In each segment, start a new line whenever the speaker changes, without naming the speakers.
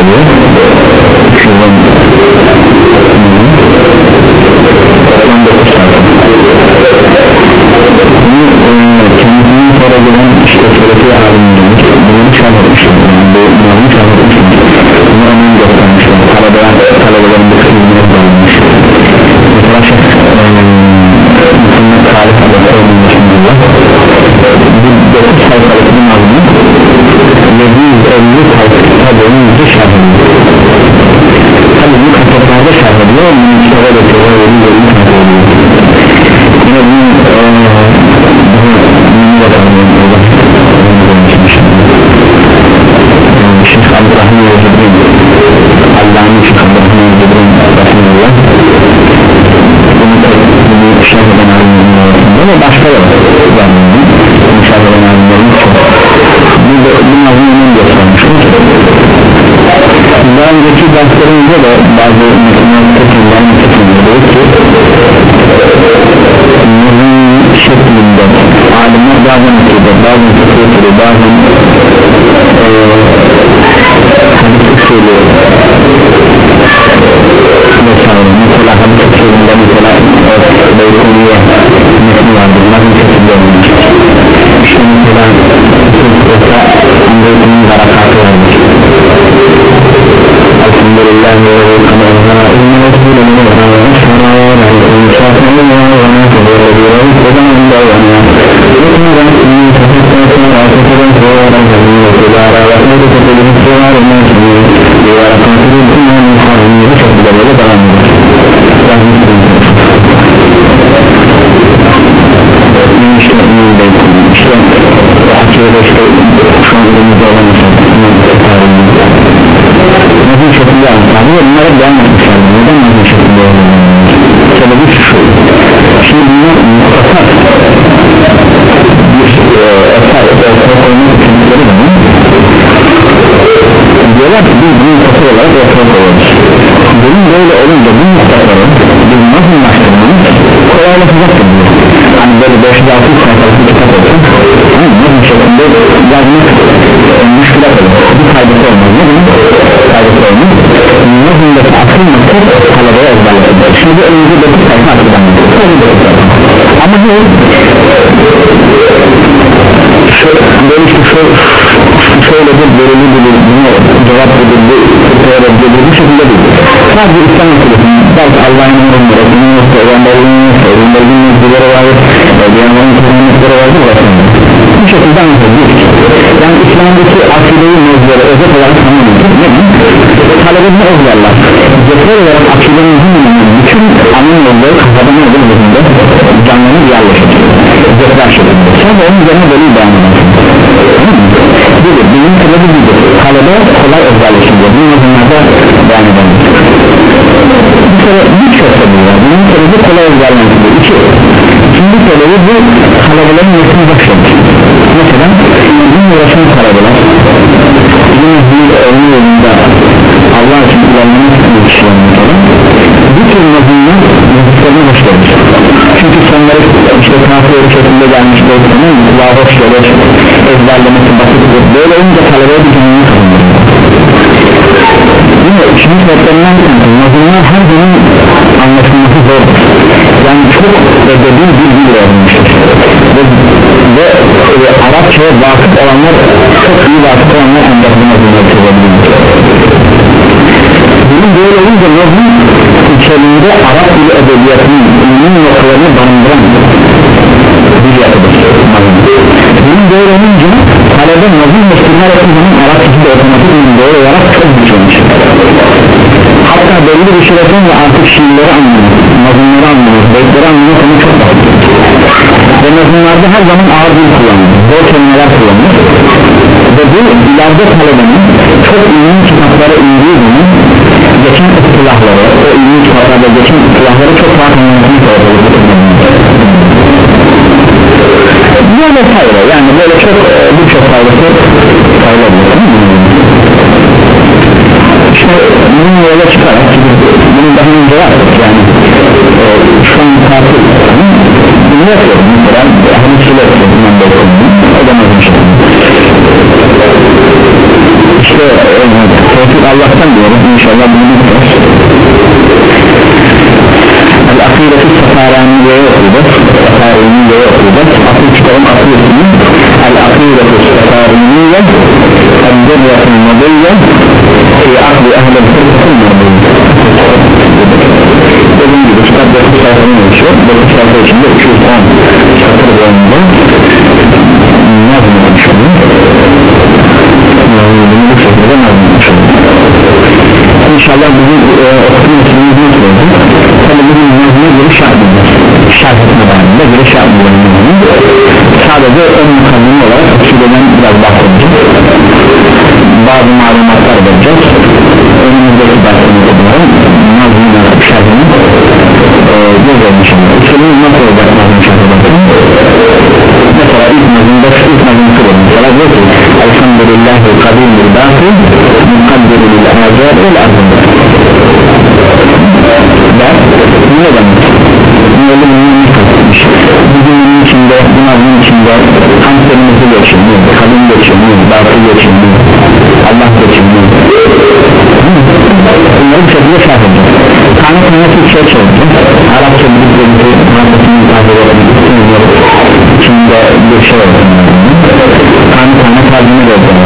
oluyor. 210 99 sayfa bunu e, kendisinin sonra gelen işte süreti aliminin bunu çağırmışlar yani bu bunu çağırmışlar bunu önemli göstermişler. Talebeler talebelerin bu kısmını bölünmüş mesela şey Muhammed Salih Aleyhisselam'ın başında bu 9 sayfalık bir mazmun 750 sayfa kitabının yüzü şerhini tabi bu kitaplarda şerh ediyor bunun içine de getiriyor yeni bölüm şerh ediyor yine bunun bunu da Allah Şeyh Abdurrahman Yezidin Allah'ın Şeyh Abdurrahman Yezidin Rahmanullah bunu bunu şerh eden alimlerin arasında ve başka da var bunu şerh eden alimlerin çok bu da bu göstermiştir daha önceki derslerimizde de bazı teknikleri dedik ki mazmun şeklinde alimler bazen okuyor bazen okuyor bazen hadis usulü vesaire mesela hadis usulünde mesela Beykuniye metni vardır nasıl olmuş işte mesela usulü Beykuni'nin harekatı vardır Alhamdulillah ve Rabbil Alemin İnne Resulü min al-Haram Aleykum şafirun anlatıyor bunlara devam açıdan ama ne böyle işte şöyle şöyle bir bölümü bilir bunu cevap bilir bu cevap bilir bu şekilde değil sadece İslam meselesini belki Allah'ın emrinde Resulünün peygamberliğinin peygamberliğinin mezgileri vardır peygamberin kırmızıları vardır bu şekilde anlatabilir yani İslam'daki akideyi mezgileri özet olarak tanımlıyor ne talebini ezberler? Cephe olarak akidenin bütün anın yolları kafadan ödül bölümünde canlanıp yerleşir cepheler şeklinde sonra onun üzerine böyle eder budur bunun sebebi budur. Talebe kolay ezberleşir diyor. Bunun yazımlarda devam edelim bir kere bir çok sebebi var. Bunun sebebi kolay ezberlenmesidir iki ikinci sebebi bu talebelerin nesini başlamış mesela bizim uğraşan talebeler bizim bir oyun yolunda Allah için ilerlemek istiyor kişiler mesela bu tür nazımlar yazıklarına hoş gelir çünkü sonları işte kafir şeklinde gelmiştir tamam mı? kulağa hoş gelir ezberlemesi basittir böyle olunca talebeye bir canını kazanır yine üçüncü sebeplerden nazımlar her zaman anlaşılması zordur. Yani çok edebi bir dil ve, ve, ve Arapçaya vakıf olanlar çok iyi vakıf olanlar ancak bu nazımları çözebilirler bunun böyle olunca nazım içerisinde Arap dili edebiyatının ünlü noktalarını barındıran bir yapıdır. Bunun böyle olunca talebe nazım meşgullar ettiği zaman Arap dili otomatik doğru olarak çok güçlenmiş. Hatta belli bir süre sonra artık şiirleri anlıyor nazımları anlıyor bekleri anlıyor konu çok basit ve nazımlarda her zaman ağır dil kullanılır zor kelimeler kullanılır ve bu ileride talebenin çok ilmi kitaplara indiği zaman geçen ıstılahları o ilmi kitaplarda geçen ıstılahları çok rahat anlamasını sağlıyor. Böyle sayılır. Yani böyle çok birçok faydası sayılabilir işte bunun yola çıkarak bunu daha önce yaptık yani. E, şu an tatil bunu yapıyorum mesela hadisiyle yapıyorum ben de okudum o da mazım işte işte e, Tevfik Allah'tan diyoruz inşallah bunu bileceğiz El-Akideti Sefaraniye'ye okuyacağız Sefaraniye'ye okuyacağız Asıl kitabın asıl ismi El-Akideti Sefaraniye El-Diryatul Mudiyye Fi akli ehl-i fırkısı Dediğim gibi kitap 9 sayfanın oluşuyor 9 sayfa içinde 210 satır boyunca Nazım oluşuyor bunu bu şekilde nazım oluşuyor İnşallah bizim e, okutma ismini unutmayalım Tabi bugün nazıma giriş yapmayacağız Şerh etme bağımında giriş yapmayacağız Sadece ön mukaddim olarak akideden biraz bahsedeceğiz Bazı malumatlar vereceğiz Önümüzdeki bunların Nazımın şerhini e, Göreceğiz inşallah. Usulümüz nasıl olacak nazım şerhi Mesela ilk nazımda ilk nazımı söylüyorum Mesela diyor ki Elhamdülillahi kadimul bâfi Mukaddiru lil âcâr vel arzında Ben ne demek? Böyle bir kastetmiş Bugünün içinde, bu nazımın içinde Kanserimizi geçirmiyor, kadın geçirmiyor, batı geçirmiyor Türkçe çevireceğiz Arapça bir muhabbetini ifade edebiliriz içinde bir şey olsun tane tane tercüme de olsun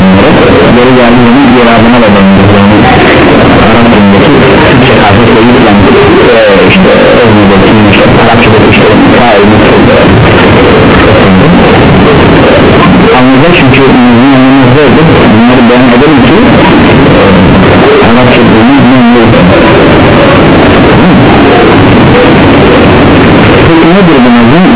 geri geldiğinin irabına da dönüyoruz yani Arap dilindeki Türkçe karşılıkla yüklem e, işte özmüdeki işte Arapçadaki işte failini anlayacak çünkü yanımızdaydı bunları beyan edelim ki e, Arapça dilini bilmiyoruz nedir bu nazım?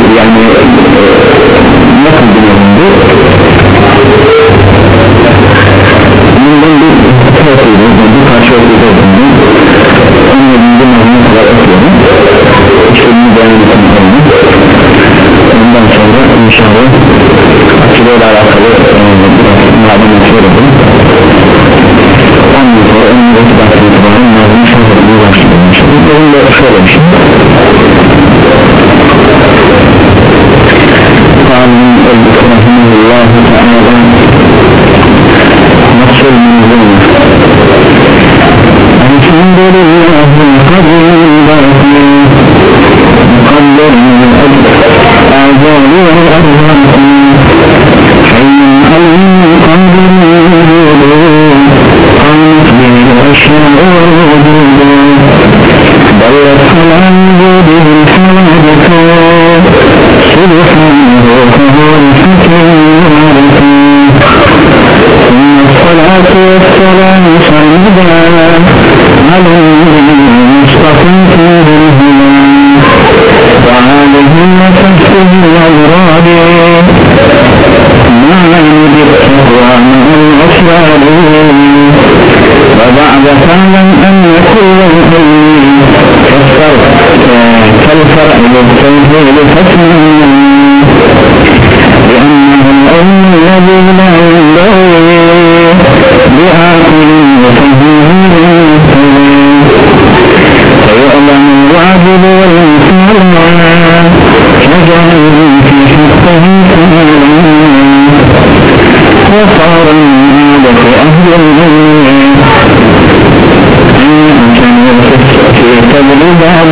yasa لا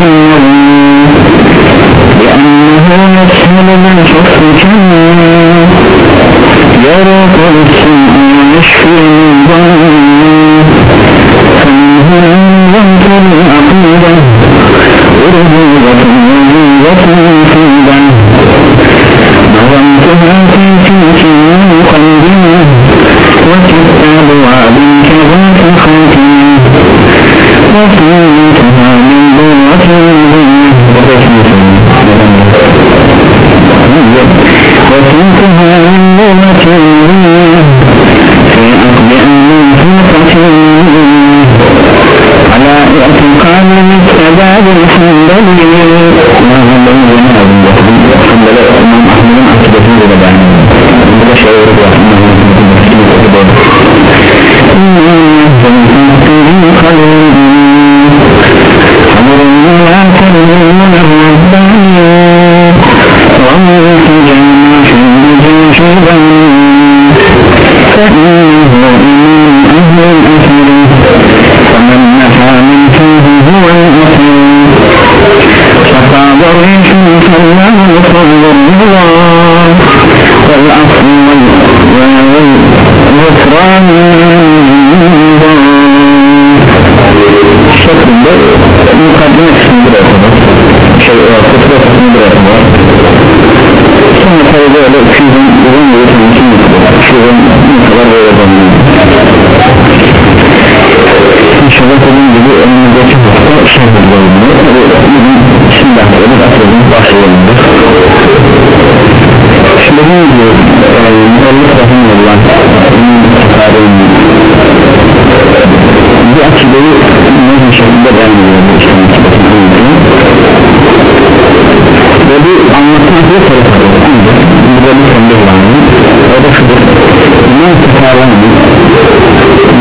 iman tutarlanmış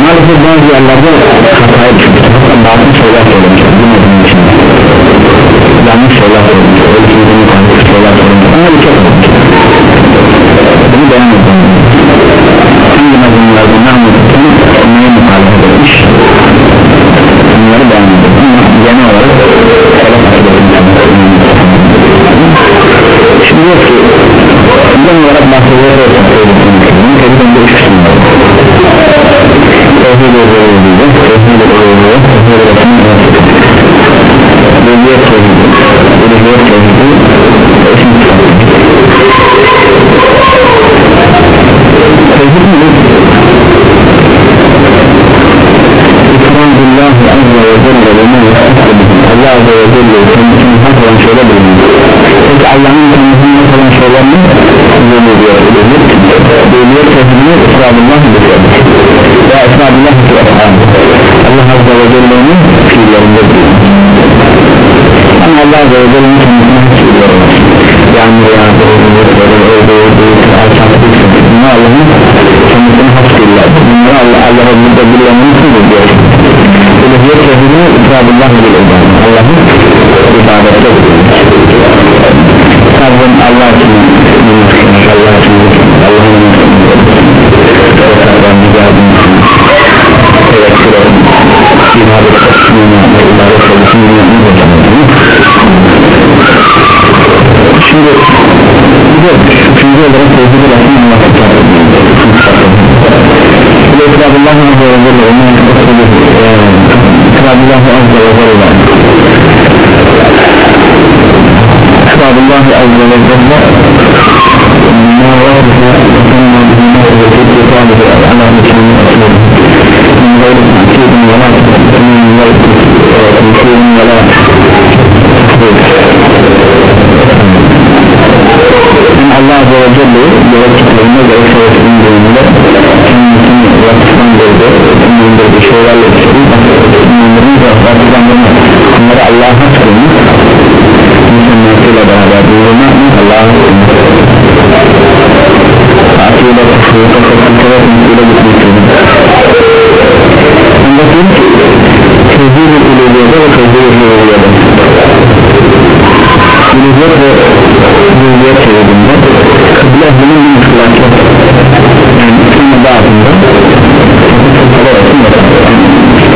maalesef bazı yerlerde hataya düşmüş bazı şeyler söylemişler. Bilmediğim için yanlış şeyler söylemişler öyle ki bunu kanıtlı şeyler söylemişler ama bir çok olmuş bunu edeceğim hangi mazlumlarda ne anlatırken neye muhalefet etmiş? Bunları edeceğim ama genel olarak selef şimdi yok ki genel olarak bahsediyor tevhid mi? İkram billahi azze ve celle ve men Allah azze ve celle kendisinin hak olan şeyler bulunuyor peki Allah'ın kendisinin hak olan şeyler mi? Zülüyor Zülüyor tevhidini İsrabullah biliyor ve fi efhamu Allah azze ve celle'nin fiillerinde bulunuyor ama Allah azze ve celle'nin kendisine hak fiilleri var yani ya doğru İçin diyor Uluhiyet tevhidini İsrabullah biliyor Allah'ın ibadette Tabbim Allah için Allah için Allah'ın Allah'ın ricadın Tevekkül olun İbadet kısmını İbadet kısmını Şimdi üçüncü olarak tevhid-i rahim anlatacak İsrabullah Azze ve tezir-i ileliyede İleliyet ve ileliyet çevirdiğinde kıble ehlinin bir müşkülatı yani İslam'ın dağıtında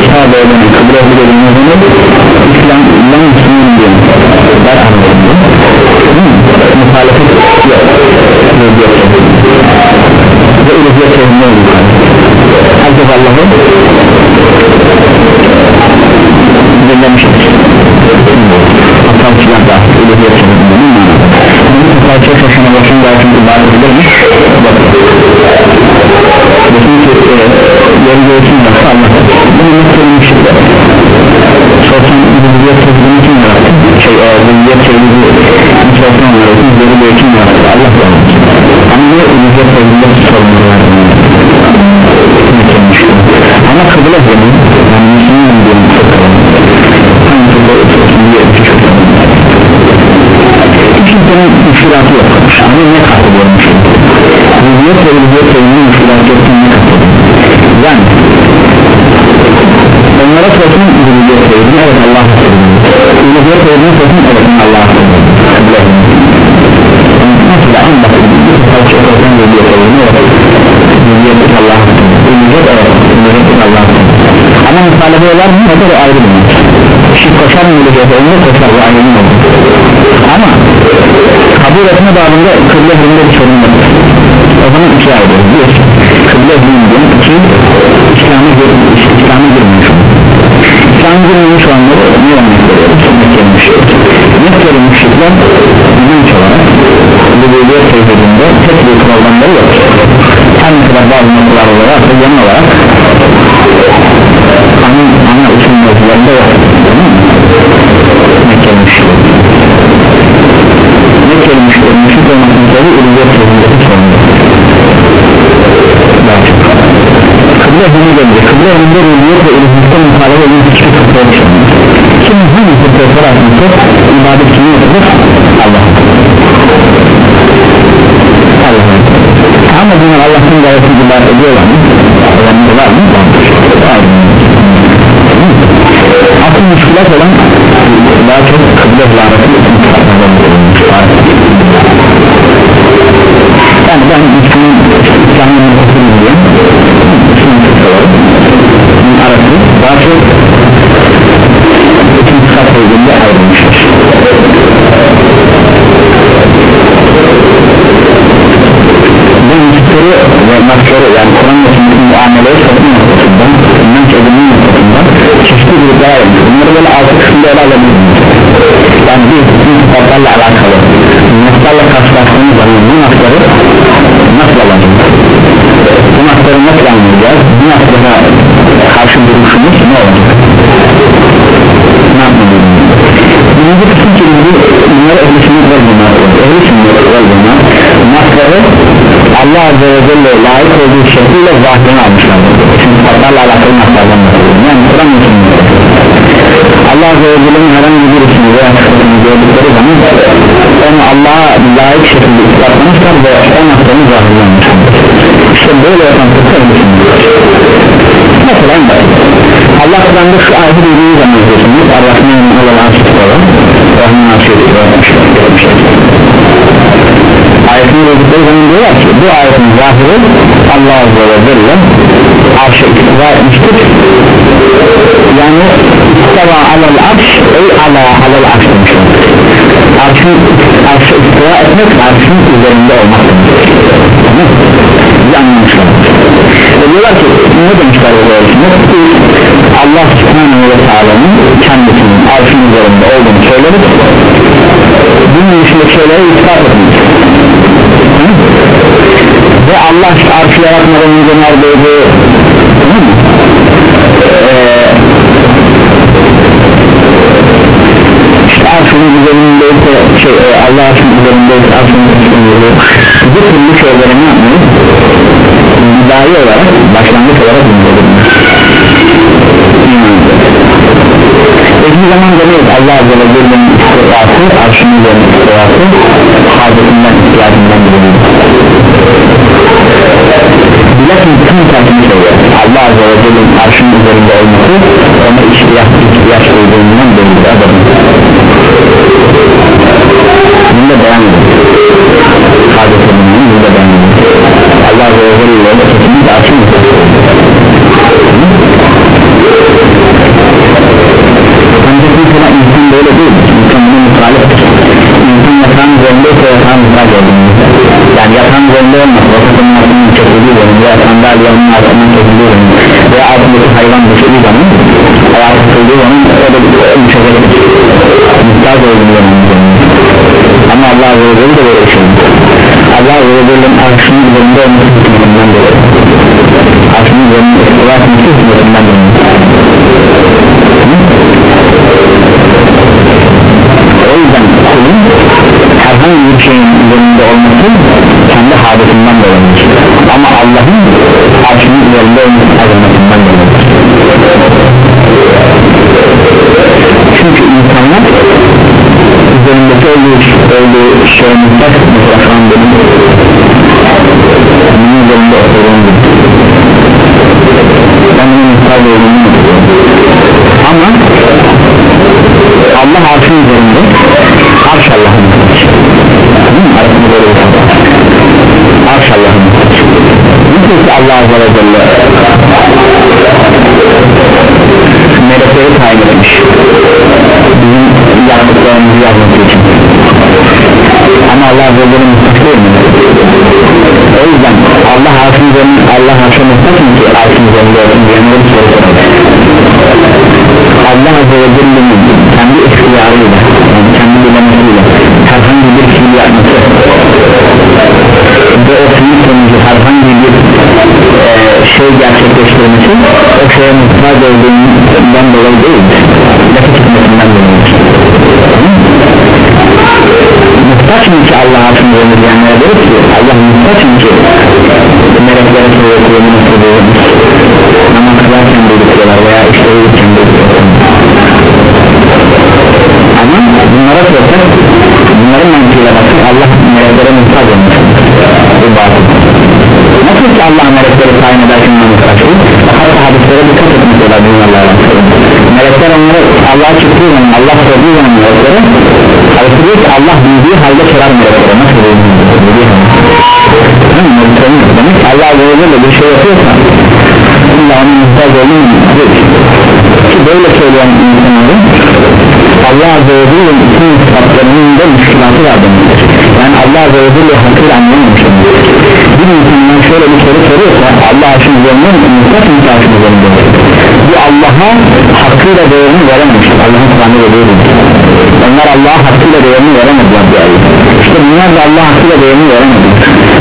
Sahabe edeni kıble ehli dediğinde İslam'dan Müslüman diyor der anlamında. Muhalefet yok. Ve ileliyet çevirdiğinde herkes Allah'ı dinlemiştir Hatta kişiler de ileliyet çevirdiğinde ne manada Hatta çok şaşına başın dağıtın ibadet edilir mi? Desin ki yeri göğsün yoksa Allah bunu nasıl söylemiştir? Sorsan ileliyet çevirdiğini kim yarattı? Şey o ileliyet çevirdiğini sorsan yarattı? Yeri göğsün yarattı? Allah yarattı. Ama ne ileliyet çevirdiğini sorumlular ama kıble zemin müşkilatı yok ama ne kastediyormuş Hüviyet ve hüviyet seviminin müşkilatı yoksa ne kastediyor yani onlara sorsun hüviyet sevimini evet Allah'a sevimini hüviyet sevimini sorsun evet Allah'a sevimini nasıl en basit bir parça sorsun hüviyet sevimini evet. Hüviyet Allah'a sevimini hüviyet evet Allah'a sevimini ama muhalefet eder mi? o da ayrı bir kişi koşar mı hüviyet sevimini koşar bu bir ama kabul etme babında kıble hürmde bir sorun var. O zaman iki ayrı bir kıble hürmde iki İslam'a girmiş İslam'a girmiş İslam'a girmemiş olanları ne olmak veriyoruz Mekkeli müşrikler Mekkeli müşrikler inanç olarak Lübüviyet tevhidinde tek bir programları yok. Her ne kadar bazı noktalar olarak da genel olarak ana, ana usul mevzularında yok. Mekke'nin müşkül Mekke'nin müşkül müşkül olmasının sebebi ülüyet sözündeki sorunlu daha çok kıble hünü gelince kıble hününde ülüyet ve ülüyette muhalefet edilmiş hiçbir fıkra oluşturmuyor şimdi hangi fıkra arasında ibadet kimi yapılır Allah. Allah'a ama bunlar Allah'ın gayretini ibadet ediyorlar mı? Var mı? Asıl müşkilat olan daha çok kıble hılareti yani ben Müslüman İslam'ın mutlusu diye Müslüman tutuyorum arası daha çok ikinci kat bölümünde ayrılmıştır. Bu müşteri ve maçları yani Kur'an ve sünnetin muameleyi satın noktasından inanç edinme noktasından çeşitli gruplara ayrılmış bunları böyle altı kısımda ele alabilirsiniz yani bir bütün kitaplarla alakalı. Naslarla karşılaştığımız zaman bu nasları nasıl alacağız? Bu nasları nasıl anlayacağız? Bu naslara karşı duruşumuz ne olacak? Ne yapmalıyız birinci kısım ki bunları ehli sünnet ve cemaat ehli sünnet ve Allah Azze ve Celle layık olduğu şekilde zahtını almışlardır. Çünkü kitaplarla alakalı naslardan yani Kur'an sünnet Allah Azze ve Celle'nin herhangi bir ismi veya sıfatını gördükleri zaman onu Allah'a layık şekilde ispatlamışlar ve o noktanı zahirlenmişler işte böyle yapan fıkra mesela Allah Kur'an'da şu ayeti dediği zaman diyorsunuz Ar-Rahman'ın Allah'ın asıkları Rahman asıkları ayetini dedikleri zaman diyorlar ki bu ayetin zahiri Allah Azze ve Celle arşı iktiza etmiştir yani isteva alel arş. Ey ala alel arş demişler arşın arşı iktiza etmek arşın üzerinde olmak demiştir bizi anlamışlar. Ve diyorlar ki ne demişler bu ölçümde Allah subhanahu ve teala'nın kendisinin arşın üzerinde olduğunu söyleriz bunun dışında şeyleri ispat etmiş. Ve Allah işte arşı yaratmadan önce neredeydi tamam mı? Ee, işte arşının üzerindeyse şey, e, Allah arşının üzerindeyse arşının üzerindeyse bu türlü şeyleri ne yapmayız? Bidai olarak başlangıç olarak bildirilmiş Hiçbir zaman demeyiz Allah Azze ve Celle'nin istirası, arşının üzerinde istirası Hazretinden ihtiyacından bilinir Bilesin tüm terkini söylüyor Allah Azze ve Celle'nin arşının üzerinde olması Ona ihtiyaç, ihtiyaç duyduğundan belirli adamın Bunu da beyan edin Hazretinden bunu da beyan edin Allah Azze ve Celle'nin kesinlikle arşının ancak mesela insan böyle değil insan bunu muhaleftir insan yatağın üzerindeyse yatağın muhtaç olduğunu yani yatağın üzerinde vakıfının altının çekildiği zaman veya sandalyenin altının çekildiği zaman veya altındaki hayvan düştüğü zaman ayağı tutulduğu zaman o da düşecektir muhtaç olduğunu zaman ama Allah Azze ve Celle de böyle şey. Allah Azze ve Celle'nin arşının üzerinde olması hükmetinden dolayı arşının üzerinde olması hükmetinden dolayı o yüzden kulun herhangi bir şeyin üzerinde olması kendi hadisinden dolayıdır ama Allah'ın arşının üzerinde olması azametinden dolayıdır çünkü insanlar üzerindeki olduğu, olduğu şeye muhtaç mesela şu an benim bunun üzerinde olduğunu ama Allah arşın üzerinde arş Allah'ın bir şey arş Allah'ın nasıl ki Allah Azze ve Celle. Melekleri tayin etmiş. Bizim yaptıklarımızı yazması için. Ama Allah Azze ve Celle değil mi? o yüzden Allah üzerinde Allah mı ki üzerinde olsun diyenleri soru Allah Azze ve Celle'nin kendi ihtiyarıyla yani kendi dilemesiyle herhangi bir fiil yapması sünnet sonucu herhangi bir e, şey gerçekleştirmesi o şeye mutlak olduğundan dolayı değil lafı tutmasından dolayıdır muhtaç mı ki Allah'a sınırını diyenlere diyor ki? Allah muhtaç mı meleklere soruyor namaz kılarken duyduklar veya işte uyurken duyduklar ama bunlara sorsak bunların mantığıyla baksak Allah meleklere muhtaç olmuş batıl nasıl ki Allah melekleri tayin ederken ona muhtaç hatta hadislere dikkat etmişler bunlarla melekler onları Allah'a çıktığı zaman Allah sorduğu zaman meleklere hadisi diyor ki Allah bildiği halde sorar meleklere nasıl bildiği halde? Demek Allah böyle bir şey yapıyorsa illa onun muhtaç olduğunu böyle söyleyen insanların Allah Azze ve Celle bütün sıfatlarının da müşkilatı var yani Allah Azze ve Celle hakkıyla anlamamış bir insandan şöyle bir soru soruyorsa Allah aşkın üzerinde mutlak mutlakın üzerinde bu Allah'a hakkıyla değerini verememiştir Allah'ın Kur'an'ı veriyordu onlar Allah'a hakkıyla değerini veremediler bir ayı işte bunlar da Allah hakkıyla değerini veremediler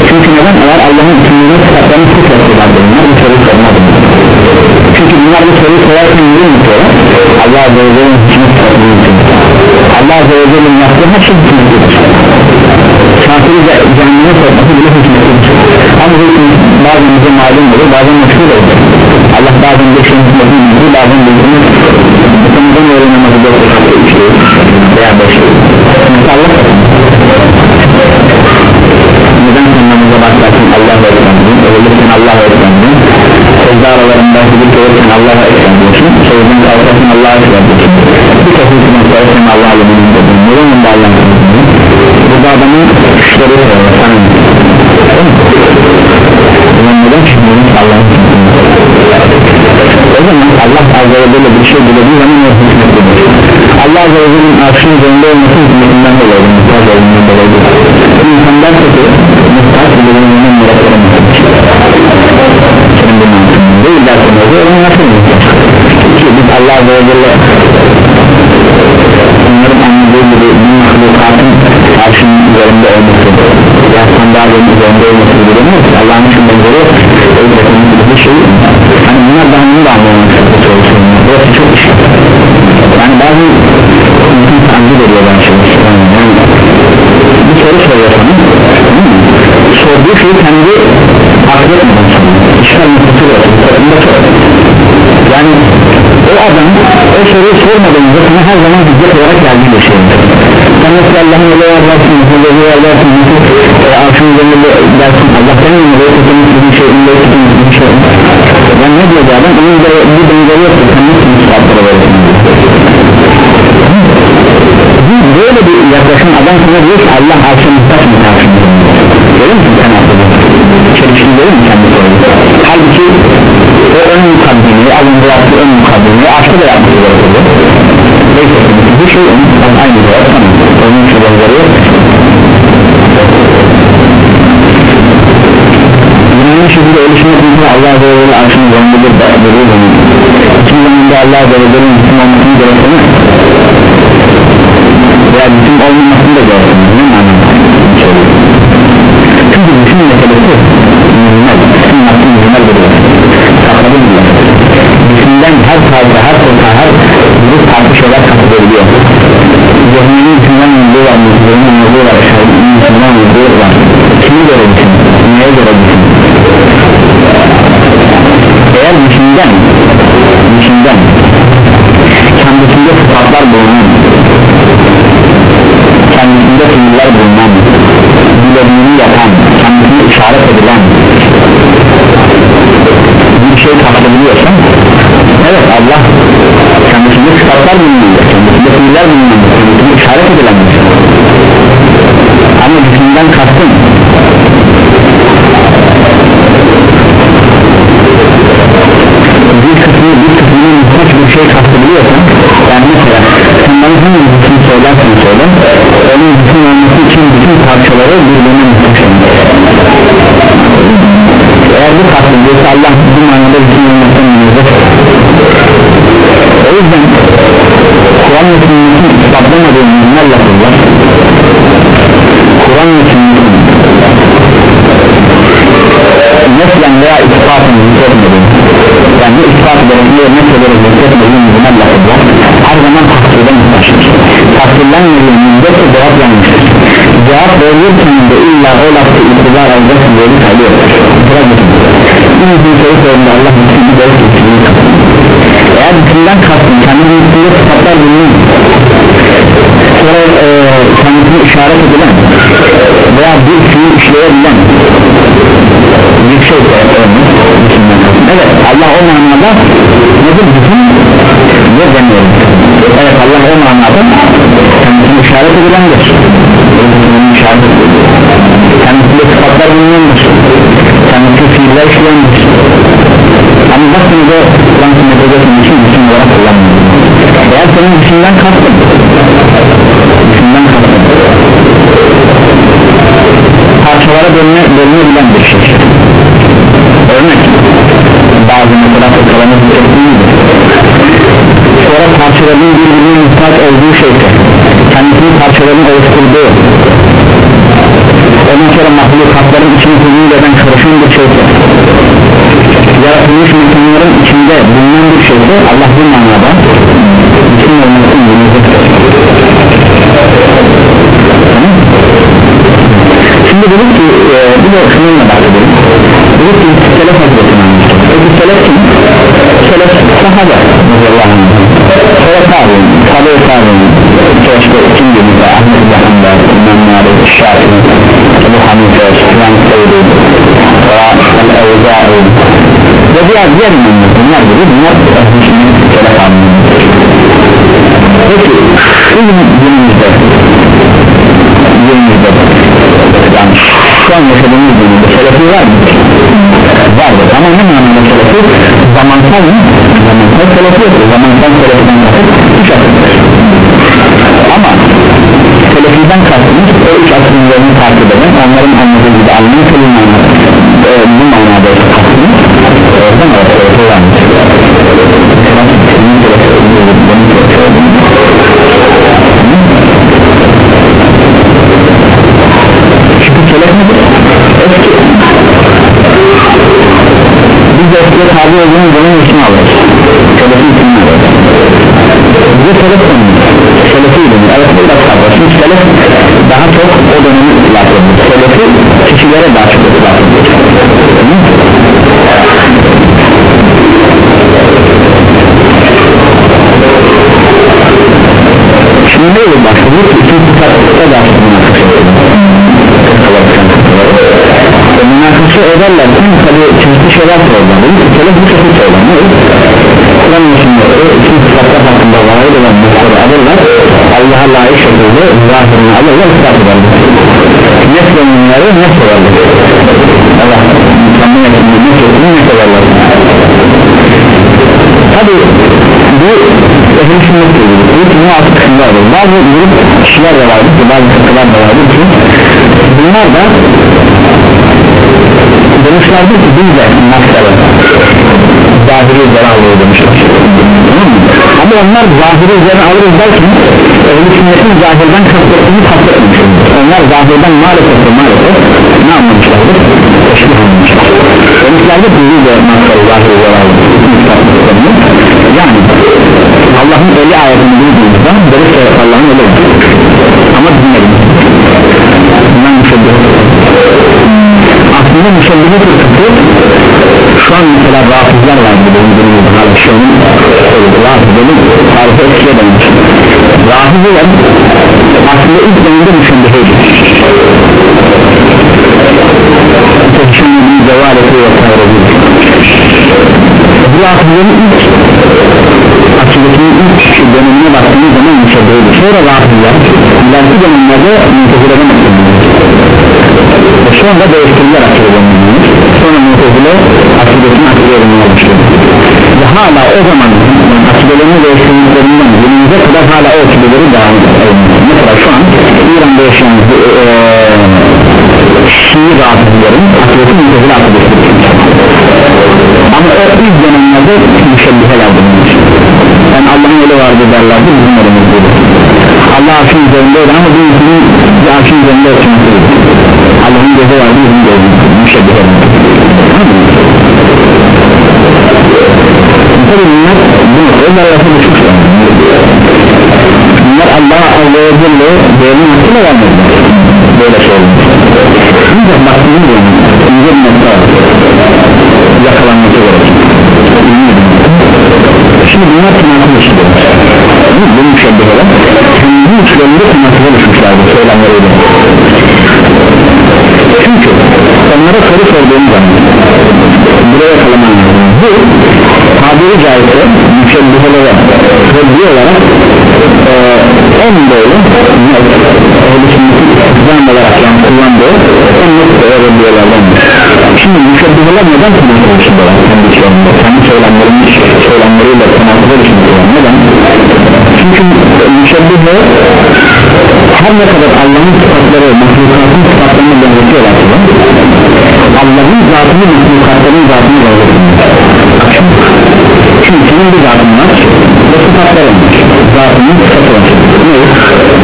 çünkü neden? Eğer Allah'ın isimlerini sıfatlarını sıfatlarlar bunlar bu soruyu sormadı çünkü bunlar bu soruyu sorarken yürü unutuyorlar Allah Azze ve Celle'nin hükmü sıfatını Allah Azze ve Celle'nin yaptığı her şey hükmüdür kafiri cehenneme sokması bile hükmetidir ama hüküm bazen bize malum olur bazen meşhur olur. Allah bazen bir şeyin hükmetini bilir bazen bildiğini hükümden öğrenemez bir şey. Veya Allah neden sen namaza başlarsın Allah öğretmendin ölürken Allah öğretmendin secde aralarında hüdük olurken Allah'a eklendiyorsun secden kalkarken Allah'a eklendiyorsun bir kez hükümet koyarken Allah'a yemin edin neden de Allah'a yemin burada adamın işleri soruyor sana Ulan neden çıkmıyorsun Allah'ın o zaman Allah Azze ve Celle bir şey bildiği zaman o hükmetlidir Allah Azze ve Celle'nin arşın üzerinde olması hükmetinden dolayı muhtaç olduğundan dolayı. İnsanlar kötü muhtaç bildiğinden muratlara bir mantığın değil. Dersen o zaman nasıl muhtaç ki biz Allah ve Celle onların anladığı gibi bu mahlukatın arşın üzerinde olması ya sandalyenin üzerinde olması ki Allah'ın için benzeri bir şey hani bunlar daha bunu da anlamak burası çok iş. Yani bazı insan sancı veriyor ben şey yani bir soru soruyor sana. Sorduğu şeyi kendi yani o adam o soruyu sormadan önce sana her zaman hüccet olarak geldiği bir şey sen nasıl Allah'ın öyle yerlersin nasıl öyle yerlersin nasıl e, arşın üzerinde dersin Allah'tan mı böyle tutulmuş bir şey illa tutulmuş bir şey yani ne diyor adam? Onun bir benzeri yoktur sen nasıl verirsin? Böyle bir yaklaşım adam sana diyor ki Allah arşın muhtaç mı sen aslında çelişkin değil mi kendi soruyu halbuki o ön mukaddimi alındı yaptığı ön mukaddimi aşkı da yapması gerekiyor. Bu şey onun aynı cevap tamam. Onun şu benzeri yok. Yine şekilde oluşma konusunda Allah Azze ve Celle arşın üzerindedir dediği zaman Bütün zamanda Allah Azze ve Celle'nin bütün olmasını gerektirir veya bütün olmamasını da gerektirir meselesi mühimel bütün nasıl mühimel bir sakladı bile bütünden her tarzda her konuda her grup farklı şeyler katılabiliyor Zihnin bütünden yüzü var Zihnin yüzü var Müslüman yüzü var. Kimi göre bütün Neye göre bütün Eğer bütünden Bütünden Kendisinde sıfatlar bulunan kendisinde fiiller bulunan dilediğini yapan kendisine işaret edilen bir şey kapatabiliyorsan evet Allah kendisinde sıfatlar bulunan kendisinde fiiller bulunan kendisine işaret edilen bir şey. Ama bütünden kastın bir kısmı bir kısmının muhtaç bir şey kastabiliyorsan yani mesela sen bana hangi bütün söylersen söyle onun bütün olması için bütün parçaları birbirine eğer bu tatlı diyorsa Allah bu manada bütün ümmetten o yüzden Kur'an ve sünnetin ispatlamadığı müminler lafızlar Kur'an ve sünnetin neslen veya ispatını yükseltmediği yani bu ispat gerekli örnek olarak yükseltmediği müminler lafızlar her zaman takdirden muhtaçtır takdirden müddet de cevap yanmıştır verirken de illa o lafı itibar alacaksın diye bir kalıyor itibar bir kimseyi sorduğunda Allah mümkün bir eğer bütünden kastın kendini üstünde sıfatlar bulunan sonra e, kendisini işaret edilen veya bir fiil işleyebilen bir şey evet Allah o manada nedir bütün ne demiyorum. Evet Allah o manada kendisini işaret edilendir edilendir kendisinde sıfatlar bulunandır kendisi fiiller işleyendir ama bak bunu da Kur'an sünneteceksin için bütün olarak kullanmıyor. Eğer senin düşünden kastın düşünden kastın parçalara bölüne, bölünebilen bir şey. Örnek bazı mesela fıkralarını zikrettiğiydi sonra parçaların birbirine muhtaç olduğu şeyse kendisinin parçalarını oluşturduğu ondan sonra mahlukatların içine huzur eden karışım bir şeyse yaratılmış mekanların içinde bulunan bir şeyse Allah bu manada bütün olmasını yönetecektir şimdi dedik ki e, bir de şununla bahsedelim. Dedik ki selef hazretini anlattık peki selef kim? selef sahabe. Radiyallahu anh sonra tabi'in işte kim gibi Ahmet bin Hanbel İmam Malik Şafi Ebu Hanife Süfyan Seydi ve El-Evza'i ve diğer diğer imamlar bunlar gibi bunlar ehli selef anlamında peki şu günümüzde günümüzde yani şu an yaşadığımız günümüzde selefi var mı? vardır ama ne manada selefi? zamansal mı? zamansal selefi yok zamansal selefiden kasıt üç asırdır ama selefiden kastımız o üç asırlarını takip eden onların anladığı gibi anlayın kılınmanı e, bu manada kastımız oradan o selefi varmış çünkü selef nedir? eski. Biz eskiye tabi olduğumuz zaman ismi alırız. Selefi ismini alırız bize selef tanımız selefi ilim evet biraz fazla çünkü selef daha çok o dönemi itlak edilir selefi kişilere daha çok itlak edilir şimdi ne olur başlıyor ikinci kitapta da e, münakası ederlerken tabi çeşitli şeyler sorarlar selef bu çeşit olur Kur'an metinleri ikinci kitaplar Allah'a layık şekilde zahirini alırlar ispat ederler nesle bunları ne sorarlar Allah mükemmel ettiğinde ne sorarlar ne sorarlar tabi bu ehli sünnet kimi altı kısımda olur bazı grup kişiler de vardır ki bazı fıkılar da vardır ki bunlar da demişlerdir ki biz de maksada zahiri üzere alıyor demişler. Ama onlar zahiri üzere alırız derken ehli sünnetin zahirden kastettiğini kastetmişler onlar zahirden maalesef maalesef ne anlamışlardır? teşbih anlamışlar. Demişlerdir biz de maksada zahiri üzere alıyoruz yani Allah'ın eli ayetini bildiğimizde deriz ki Allah'ın eli ama dinlerim bundan müşebbih aslında müşebbih fırsatı şu an mesela rafizler var benim günümüzde an. Rafizlerin tarife eskiye dönmüş rafizler aslında ilk dönemde teşhini zevaleti ve sayrı bu rafizlerin ilk akıbetinin ilk dönemine baktığımız zaman müşebbiheydi sonra rafizler ileriki dönemlerde müntezilere ve sonra değiştirdiler akıbetini sonra müntezile akıbetini akıbetini başladı ve hala o zaman akıbetlerini değiştirdiklerinden günümüze kadar hala o akıbetleri devam ediyor. Mesela şu an İran'da yaşayan e, Şii rafizlerin akıbeti müntezile akıbeti ama o ilk dönemlerde müşebbiheler bulunmuş yani Allah'ın öyle vardı derlerdi bizim elimizdedir Allah arşın üzerindeydi ama bir insanın bir arşın üzerinde oturmasıydı Allah'ın gözü vardı bizim gözümüz müşebbih Tabi bunlar bunlar arası buçuk Bunlar Allah Azze ve Celle böyle nasıl vermezler Böyle şey olmuş. Ancak baktığım zaman ince bir nokta yakalanması gerekir Şimdi bunlar tırnaklı işi tınaklı işliyor bu müşebbiheler kendi içlerinde tınaklı düşmüşlerdir söylemleriyle çünkü onlara soru sorduğum zaman buraya kalaman bu tabiri caizse müşebbihelere reddi olarak e, en doğru ehli sünnetin olarak yani kullandığı en net reddiyelerden şimdi müşebbiheler neden tınaklı düşünüyorlar kendi içlerinde kendi söylemlerin söylemleriyle tınaklı düşünüyorlar neden çünkü müşebbihe her ne kadar Allah'ın sıfatları mahlukatın sıfatlarını benzetiyorlarsa Allah'ın zatını mahlukatların zatını benzetiyorlar çünkü senin bir zatın var? Ve sıfatların zatının sıfatı var. Ne?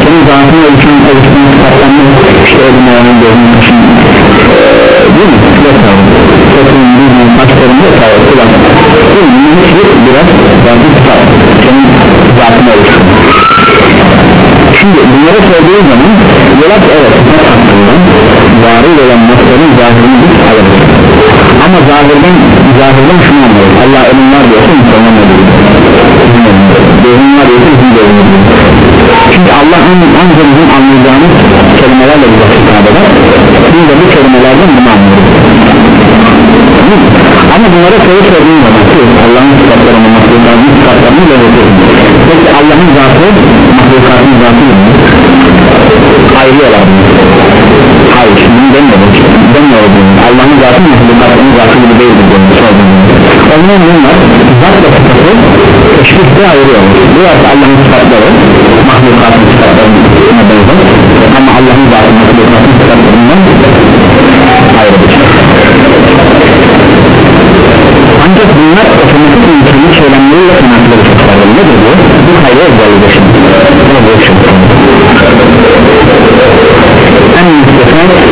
senin zatını ölçün ölçün sıfatlarını işte elin ayağının gözünün kışın değil mi? vesaire sesin yüzünün saçların vesaire kulak bunun hepsi biraz zatın sıfat senin zatını ölçün şimdi bunları sorduğu zaman yola evet sıfat hakkında? Varil olan masların zahirini biz alırız ama zahirden zahirden şunu anlarız Allah elim var diyorsa insanlar diyor? Gözüm var diyorsa bizim gözümüz çünkü Allah ancak bizim anlayacağımız kelimelerle bize hitap eder biz de bu kelimelerden bunu anlıyoruz ama bunlara soru sorduğun zaman Allah'ın sıfatlarını mahlukatın sıfatlarını belirtiyoruz peki Allah'ın zatı mahlukatın zatı mı? ayırıyorlar hayır bunu demiyorum. Demiyorum. Allah'ın zatı mahlukatın zatı gibi değildir ondan bunlar zatla sıfatı teşbihde ayırıyorlar. Bu varsa Allah'ın sıfatları mahlukatın sıfatlarına benzer. Ama Allah'ın zatı mahlukatın sıfatlarından ancak bunlar otomatik insanın söylemleriyle kanatları tutarlar ne diyor? bu hayra özelliği şimdi en müstefat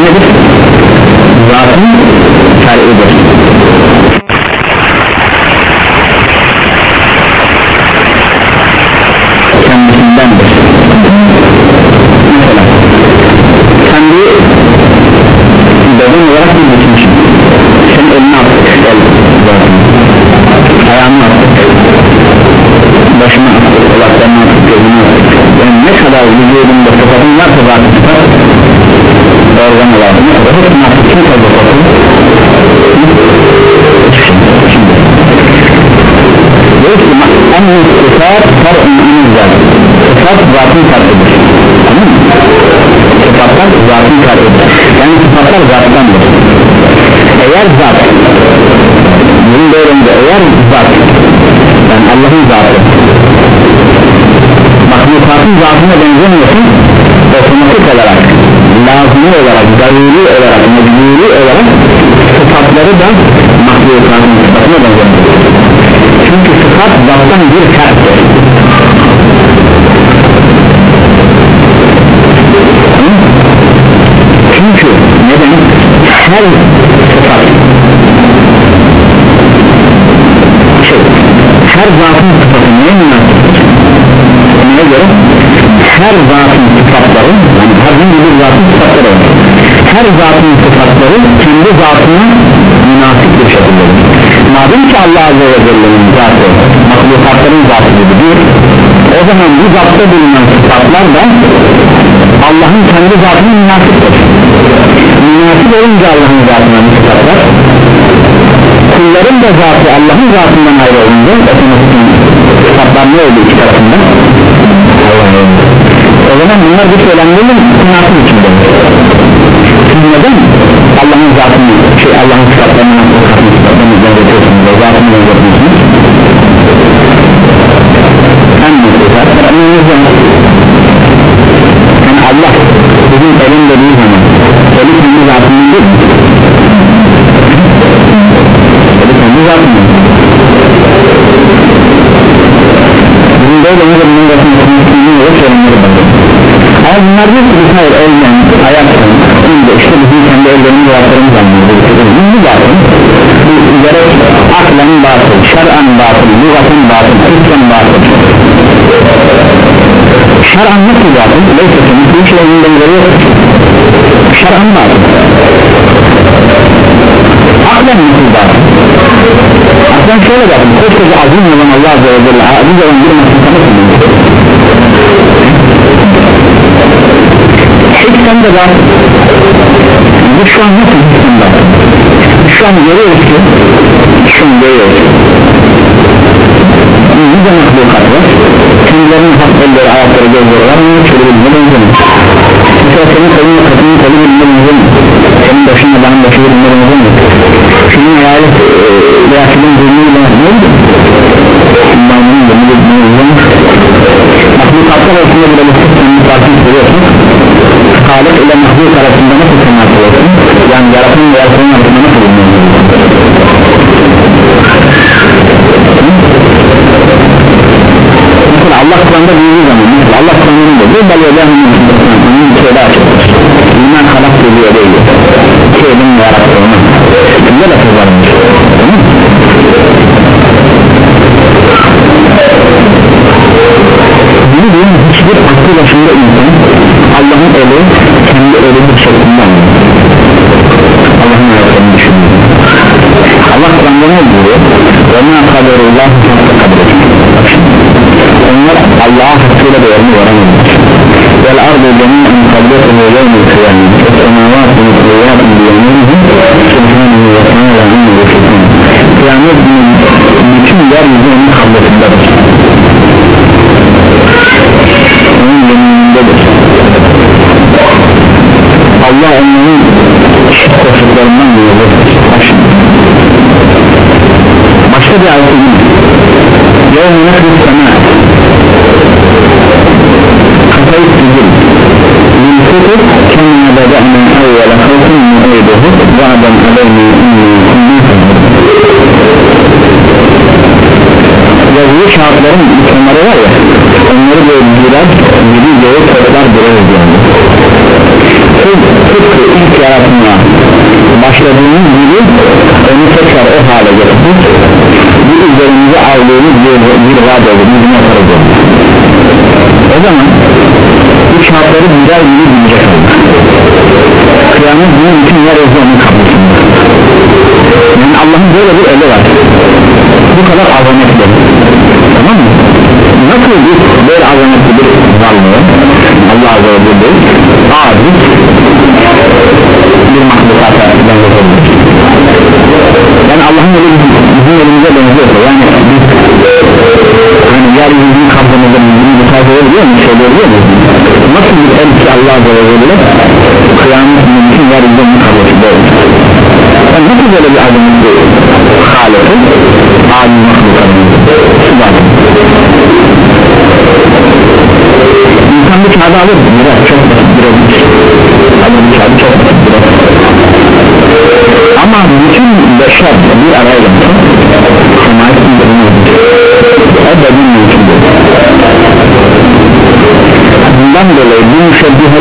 nedir? zatın farkıdır kendisindendir mesela. Kendi beden olarak bir bütünsün sen elini attık el ayağını attık başına attık kulaklarına attık gözüne attık yani ne kadar vücudunda sıfatın varsa zaten. sıfat organ olarak ne kadar hepsini attık kim kaldı sıfatın Dolayısıyla en sıfat far'ın anızlar Sıfat zatın farkıdır. Tamam mı? Sıfatlar zatın farkıdır. Yani sıfatlar zattandır Eğer zat Bunun doğrunda eğer zat Yani Allah'ın zatı. Mahlukatın zatına benzemiyorsun Otomatik olarak Lazımı olarak, zaruri olarak, mecburi olarak Sıfatları da mahlukatın sıfatına benzemiyor çünkü sıfat zattan bir ferttir çünkü neden? Her sıfat şey, her zatın sıfatı neye münasiptir neye göre her zatın sıfatları yani her bir zatın sıfatları her zatın sıfatları kendi zatına münasip bir şekilde. Madem ki Allah Azze ve Celle'nin zatı mahlukatların zatı gibidir o zaman bu zatta bulunan sıfatlar da Allah'ın kendi zatına münasiptir. Münasip olunca Allah'ın zatına sıfatlar kulların da zatı Allah'ın zatından ayrı olunca otomatik sıfatlar ne oldu iki tarafında o zaman bunlar bir söylemlerin münasip içinde. Siz neden? Allah'ın zatını şey Allah'ın sıfatlarını mahlukatını sıfatlarını benzetiyorsunuz ve zatını benzetiyorsunuz en mutlu yani Allah bizim elim dediği zaman eli kendi zatını değil mi? eli kendi zatını bizim böyle zaman bunun zatını konusunu olur söylemleri bakın eğer bunlar diyor ki biz hayır elden ayaktan önce işte bizim kendi ellerimiz ayaklarımız anlıyoruz bu zaten. Bu gerek aklen batıl şer'an batıl lügaten batıl hükmen batıl. Şer'an nasıl batıl? Neyse ki bir şey elinden geliyor. Şer'an batıl. Aklen nasıl batıl aklen şöyle batıl koskoca azim olan Allah Azze ve Celle aziz olan bir mahlukta nasıl de var bu şu an nasıl var şu an görüyoruz ki şu an görüyoruz. Nice mahlukat var kendilerinin hak elleri ayakları gözleri var şöyle bir benzemiyor mesela senin kolunla kadının kolu birbirine benzemiyor senin başınla benim başı birbirine benzemiyor senin hayali veya senin burnuyla ne oldu? Maymunun burnu birbirine benzemiyor mahlukatlar arasında bile bu kendini farkını görüyorsun Halik ile mahluk arasında nasıl temas ediyorsun? Yani yaratın ve yaratının arasında nasıl mesela Allah Kur'an'da büyüdüğü zaman Allah Kur'an'ın da bir onun bir şey daha açıklar iman halak diyor değil elim yarattığını. Bunda da bunu diyen hiçbir aklı başında insan Allah'ın eli kendi elidir şeklinde Allah'ın ayaklarını düşünüyor. Allah Kur'an'da ne diyor? ve ma kaderullah hakkı kaderi onlar Allah'a hakkıyla değerini veremediler vel ardı cemi'en kabletuhu yevmil kıyamet ve semavatı mutluyatın biyemihi subhanahu ve ta'ala annu ve şükran kıyamet bütün yeryüzü onun kabletindedir onun yeminindedir Allah onların şık koşullarından yolur başka bir ayet يوم نخل السماء خطيت الجن للكتب كما بدأنا أول خلق نعيده وعدا علينا إنا كنا yazılı şartların insanları var ya onları böyle girer gibi göğe toplar dururuz yani tıpkı ilk yaratmaya başladığımız gibi onu tekrar o hale getirdik bu üzerimize aldığımız bir, bir vaat olur bizim yaparız o zaman bu şartları güzel gibi bilecek olur kıyamet bunun bütün yer özlemini kapısında yani Allah'ın böyle bir eli var. Bu kadar azametli. Tamam mı? nasıl bir böyle azametli bir varlığı Allah Azze ve Celle aziz bir mahlukata benzetebilir? Yani Allah'ın eli bizim, elimize benziyorsa yani biz yeryüzünün kabzamızda bizim müsaade ediyor mu şey ediyor mu nasıl bir el ki Allah Azze kıyamet mümkün yeryüzünün kabzasında yani nasıl böyle bir azametli haleti? Alim mahlukatın insan bir kağıdı alır mı? Biraz çok basit bir olmuş alır bir kağıdı çok basit bir ama bütün beşer bir araya gelsin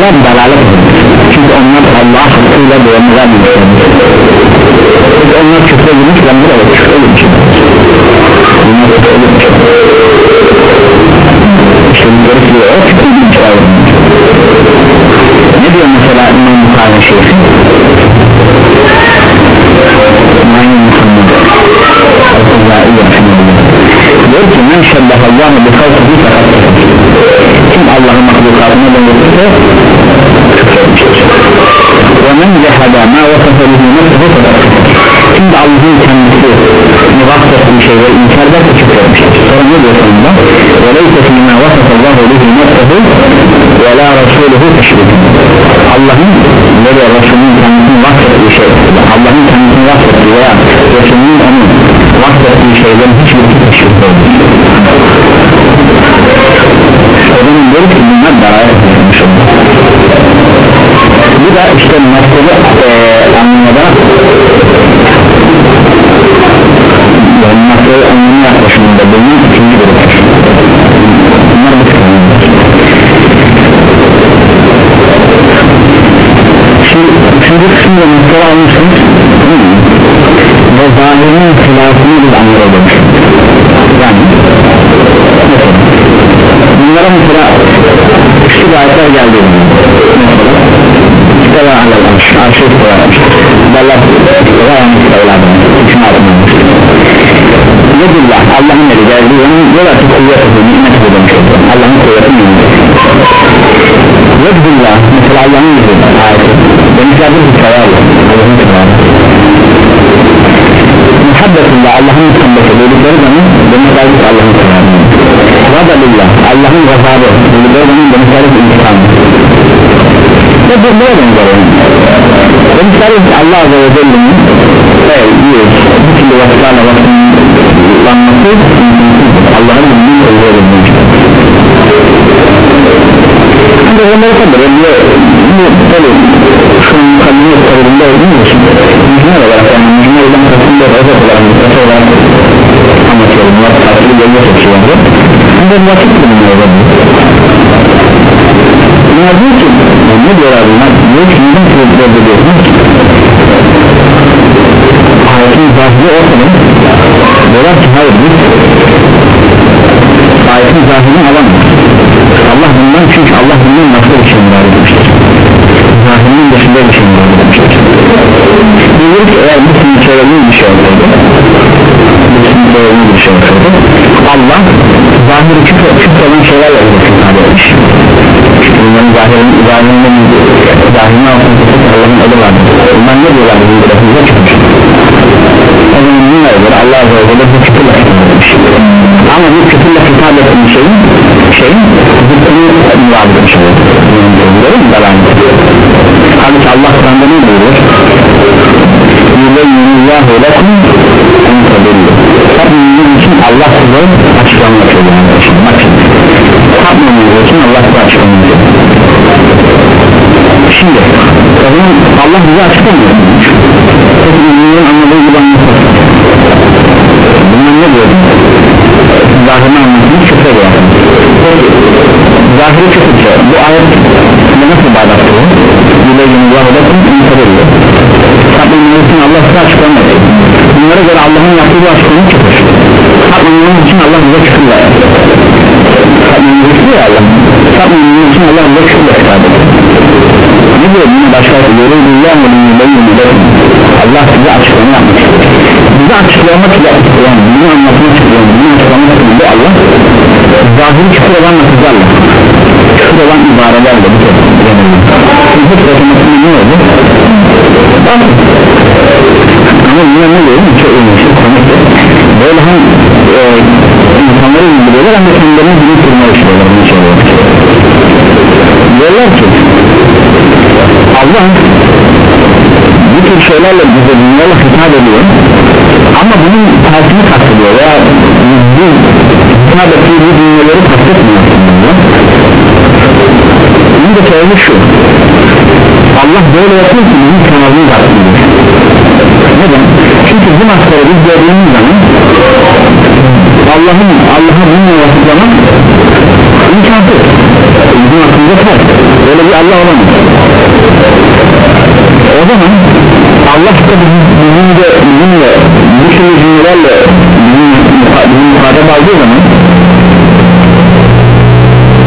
müşebbiheler dalalet çünkü onlar Allah hakkıyla doğru vermişler biz onlar küfre girmiş ben burada küfre girmiş bunlar küfre girmiş. İşte bunları diyor o küfre girmiş ne diyor mesela İmam Bukhari Şeyh'i diyor ki men şebbehallahu bi kavsihi fakat Allah'ın mahlukatına ma vasafa bihi nefsuhu fakat kim de Allah'ın kendisi vasfettiği şeyleri inkar ederse küfretmiştir sonra ne diyor sonunda? leyse fîmâ vasafallahu bihi nefsuhu ve la rasuluhu teşrik Allah'ın ve de Resulünün kendisini vasfettiği şey Allah'ın kendisini vasfettiği veya Resulünün onun vasfettiği şeylerin hiçbir teşrik olmuş o zaman diyor ki bunlar dalalet edilmiş olur bu da işte mesele e, anlamada yani mesele anlamı yaklaşımında bulunan ikinci bir yaklaşım. Bunlar bu şimdi üçüncü kısımda mesele almışsınız. Ve zahirin silahını biz anlayabiliriz yani bunlara mesela şu ayetler geldi İsteva alel arş arşı isteva Dallar isteva yani isteva için Allah'ın eli geldi onun yol açı kuvveti nimet bu demiş Allah'ın kuvveti nimet Yedillah mesela Allah'ın yüzü ayeti Demişlerdir ki sevabı Allah'ın sevabı Muhabbetullah Allah'ın muhabbeti dedikleri zaman demişlerdir ki Allah'ın sevabı Radalillah Allah'ın gazabı. Demişlerdir ki intikamı ve bu neye benzer demişlerdir ki Allah Azze ve Celle'nin evet yüz bu türlü vasıflarla Allah'ın bildiği oluyor Şimdi onları tabi bu tabi şu kadını tabiinde olduğum için mühim olarak yani mühim olan kısımda özet olarak mühim olarak anlatıyorum bunlar farklı yolda seçiyorlar şimdi vakit bulunmuyor bunlar diyor ki ne diyorlar bunlar diyor ki neden sözlerde diyorsun ayetin zahiri ortada diyorlar ki hayır biz ayetin zahirini alamayız Allah bundan çünkü Allah bundan nasıl bir şey müdahale etmiştir zahirinin dışında bir şey müdahale etmiştir diyor ki eğer bu söylediğin bir şey olsaydı bu söylediğin bir şey olsaydı Allah zahiri küfür, küfür olan şeylerle etmiş çünkü bunların zahirin, zahirinin zahirinin altında Allah'ın adı vardır bunlar ne diyorlar? Bu tarafımıza çıkmış o zaman bununla göre Allah Azze ve Celle bu küfürle etmiş. Ama bu küfürle hitap ettiğin şeyin şeyin zıttını murad etmiş olur değil mi? halbuki Allah Kur'an'da ne buyuruyor? yüzeyyinullahu lekum entedillu Rabbinin için Allah size açıklama yapıyor yani. Bak şimdi Rabbinin için Allah size açıklama yapıyor şimdi o zaman Allah bize açıklamıyor. Peki anladığı gibi anlatır bunlar ne diyor zahirini anlatmış küfre diyor zahiri küfürse bu ayet nasıl bağdaştırıyor yüleyin vahadakum intedillu Rabbinin için Allah size açıklama yapıyor bunlara göre Allah'ın yaptığı bu açıklama küfür. Rabbinin için Allah bize küfür ver Rabbinin için Allah Rabbinin için Allah bize küfür ver ne diyor? Bunu başka yorulduğundan mı yüleyin Allah size açıklama yapmak istiyor bize açıklamak ile yani bunu anlatmak istiyor bunu açıklamak istiyor Allah zahiri küfür olan nasıl Allah küfür olan ibarelerle bu tür küfür otomatik ne oldu? Ama yine ne diyor çok ilginç böyle hem e, insanları indiriyorlar hem de kendilerini dili kurmaya istiyorlar bunu söylüyorlar diyorlar ki Allah tür şeylerle bize dünyayla hitap ediyor. Ama bunun tersini kastediyor veya bu hitap ettiği bu dünyaları kastetmiyor bunun da sebebi şu. Allah böyle yapıyor ki bizim kanalını kastediyor. Neden? çünkü bu maskarı biz gördüğümüz zaman Allah'ın Allah'a bununla vasıflamak imkansız. Bizim aklımıza ters böyle bir Allah olamaz o zaman Allah da bizim de bizimle bu türlü cümlelerle bizim, muhatap aldığı zaman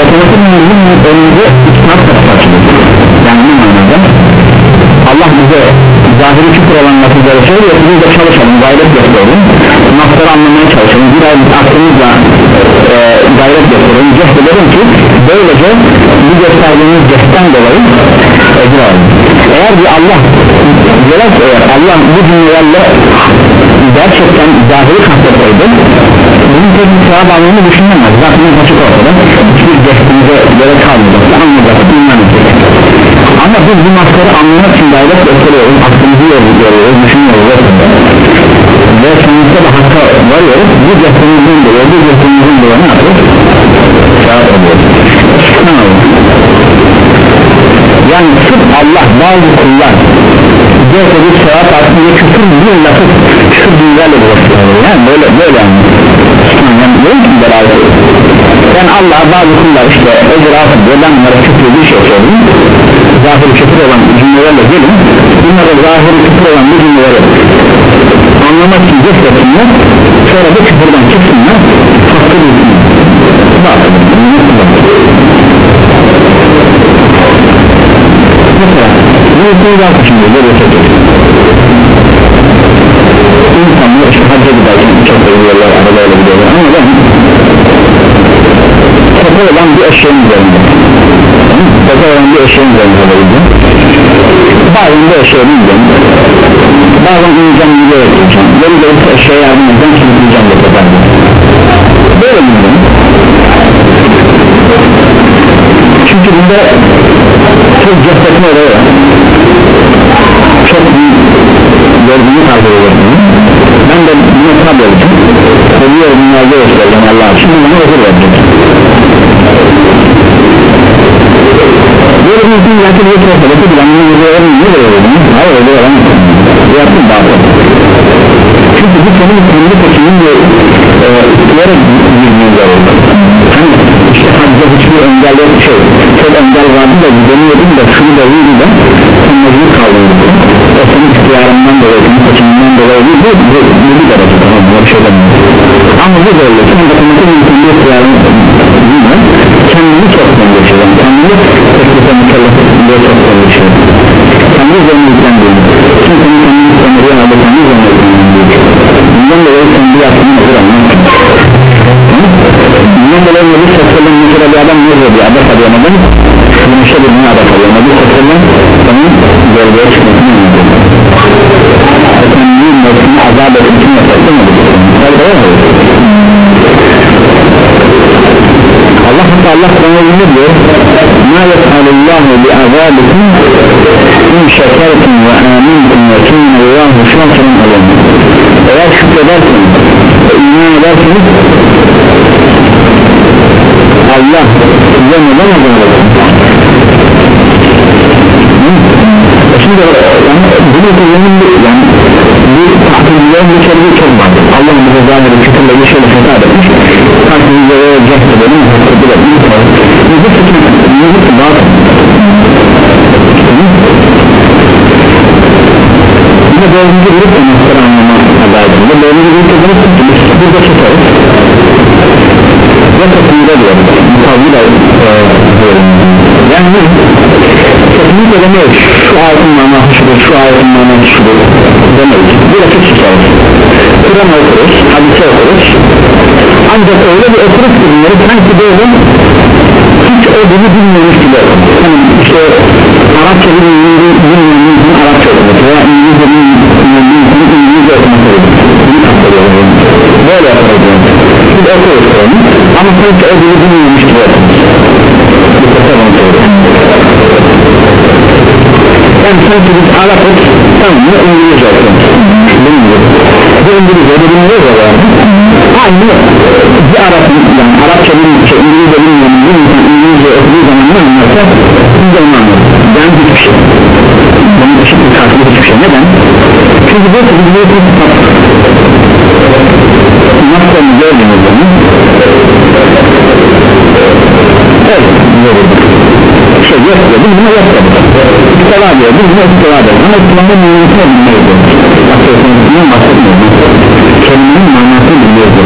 otomatik bizim önümüze ikna tarafı açılır yani ne manada Allah bize zahiri küfür olan naticeleri söylüyor biz de çalışalım gayret gösterelim. Nafları anlamaya çalışalım. Bir ay aklımızla e, gayret gösterelim. Cehd edelim ki böylece bu gösterdiğimiz cehden dolayı ecir alalım. Eğer bir Allah diyorlar eğer Allah bu cümlelerle gerçekten zahiri kastetseydi bunun tek bir sevap almanı düşünemez zaten açık ortada. Hiçbir cehdimize gerek kalmayacak anlayacak dinlenecek ama biz bu maskarı anlamak için gayret gösteriyoruz aklımızı yoruluyoruz düşünüyoruz ve sonuçta da hakka varıyoruz. Bu cehdimizin dolayı bu cehdimizin dolayı ne yapıyoruz? sevap alıyoruz yani sırf Allah bazı kullar Gerçekten bir sevap aslında küfür bir lafı küfür dünyayla yani böyle böyle yani yok ki beraber yani Allah bazı kullar işte ecra diyor ben bunlara küfür bir şey söyleyeyim zahiri küfür olan cümlelerle gelin. Bunlarda zahiri küfür olan bu cümleleri anlamak için cessetsinler sonra bu küfürden çıksınlar hakkı bilsinler. Mesela bu ülkeyi daha şimdi böyle insanlar işte hacca giderken çok seviyorlar arabayla gidiyorlar ama ben tepe olan bir eşeğin üzerinde. Tepe olan bir eşeğin üzerinde olacağım bazen de eşeğe bineceğim bazen uyuyacağım gibi öğreteceğim yeri gelirse eşeğe yardım edeceğim uyuyacağım da tepe böyle bineceğim çünkü bunda çok cessetme olayı var. Çok büyük gördüğünü kaldırıyor ben de buna tabi olacağım ölüyorum dünyada göstereceğim Allah için bana özür verecek böyle bir insan yakın bir sohbet edip ben bunu özür vereyim ne böyle oldum hayır öyle olamaz yaptım bazı çünkü bu senin kendi seçimin ve ihtiyara girmeyi oldu hani işte hacca hiçbir engel yok şey çok engel vardı da gidemiyordum da şunu da iyiydi de sen mecbur kaldın o senin ihtiyarından dolayı senin seçiminden dolayı değil bu, bu, bu bir derece tamam bu bir şey demiyor ama bu böyle. Sen de senin kendi ihtiyarın değil mi kendini çok konuşuyorum kendini teklife mükellef ettiğinde çok konuşuyorum kendi üzerine yüklendiğini çünkü senin kendini ömrüye aldı kendi üzerine yüklendiğini bundan dolayı kendi yaptığını hazır anlamak bundan dolayı Nebi Sessel'in mesela bir adam ne diyor? Adet arıyor. Neden? Güneşe bir ne adet arıyor Nebi Sessel'in onun gölgeye çıkmasını anlatıyor kendini mevsimi azap etmesini yaparsın mı? Allah hatta Allah Kur'an'ı ne diyor ma yef'alullahu bi azabikum in şekertum ve amintum ve kâne Allahu şakiran alim eğer şükrederseniz ve iman ederseniz Allah size neden azap eder? Şimdi bunu kullanın yani bu tahtiliğin bir kere çok var. Allah bize zahiri kütürle bir şeyle hesap etmiş. Tahtiliğe cehd yine dördüncü grup da nasıl anlama adayında dördüncü grup da grup burada tutarız. Ve tepkide diyoruz diyorum yani kesinlikle demeyiz. Şu ayetin manası şudur şu ayetin manası şudur demeyiz. Burası tutarız Kur'an okuruz hadise okuruz. Ancak öyle bir okuruz ki bunları sanki böyle o dili bilmiyormuş gibi yani işte Arapça bilmiyormuş Arapça okumak veya İngilizce bilmiyormuş İngilizce okumak bunu kastediyorum. Böyle yaparız biz okuruz onu ama sanki o dili bilmiyormuş gibi okuruz yani sanki biz Arap'ız tamam mı İngilizce okuyoruz? Bu İngilizce de bilmiyoruz ya. Yani aynı bir Arap yani Arapça bilmiyor şey İngilizce bilmiyor İngilizce okuduğu zaman ne anlarsa biz de onu anlarız yani hiçbir şey. Bunun eşit bir karşılığı hiçbir şey. Neden? çünkü bu bu bir kitap nasıl gördüğünüz zaman evet şey yok diyor. Biz buna yok dedik istiva diyor. Biz buna istiva dedik ama istivanın manasını bilmiyoruz aslında bahsetmiyoruz kelimenin manasını biliyoruz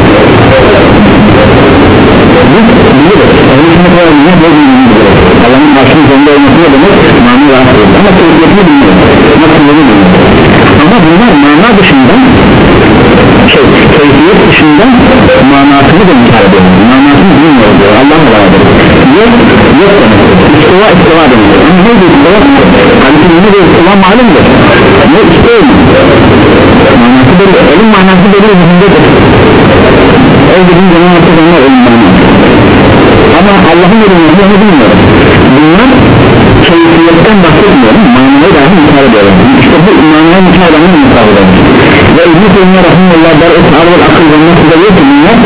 biz biliyoruz. Onun için kadar ne böyle bilmiyoruz Allah'ın karşının sonunda olması ne demek? Mana rahatsız ediyor ama keyfiyetini bilmiyoruz. Nasıl bilmiyoruz. Ama bunlar mana dışında şey keyfiyet dışında manasını da inkar ediyor manasını bilmiyoruz diyor. Allah'ın beraber yok yok demek. İstiva istiva demek. Ama neydi istiva hadisi neydi istiva malumdur ne istiyor? Manası belli. Elin manası belli. Zihindedir el dediğin zaman artık onlar manası ama Allah'ın ürünlerini onu bilmiyorum. Bunlar keyfiyetten bahsetmiyorum manayı dahi inkar ediyorum işte bu manayı inkar edenler inkar ediyorum ve İbn-i Teymiye Rahimullah der Esar ve Akıl ve Nasıl diyor ki bunlar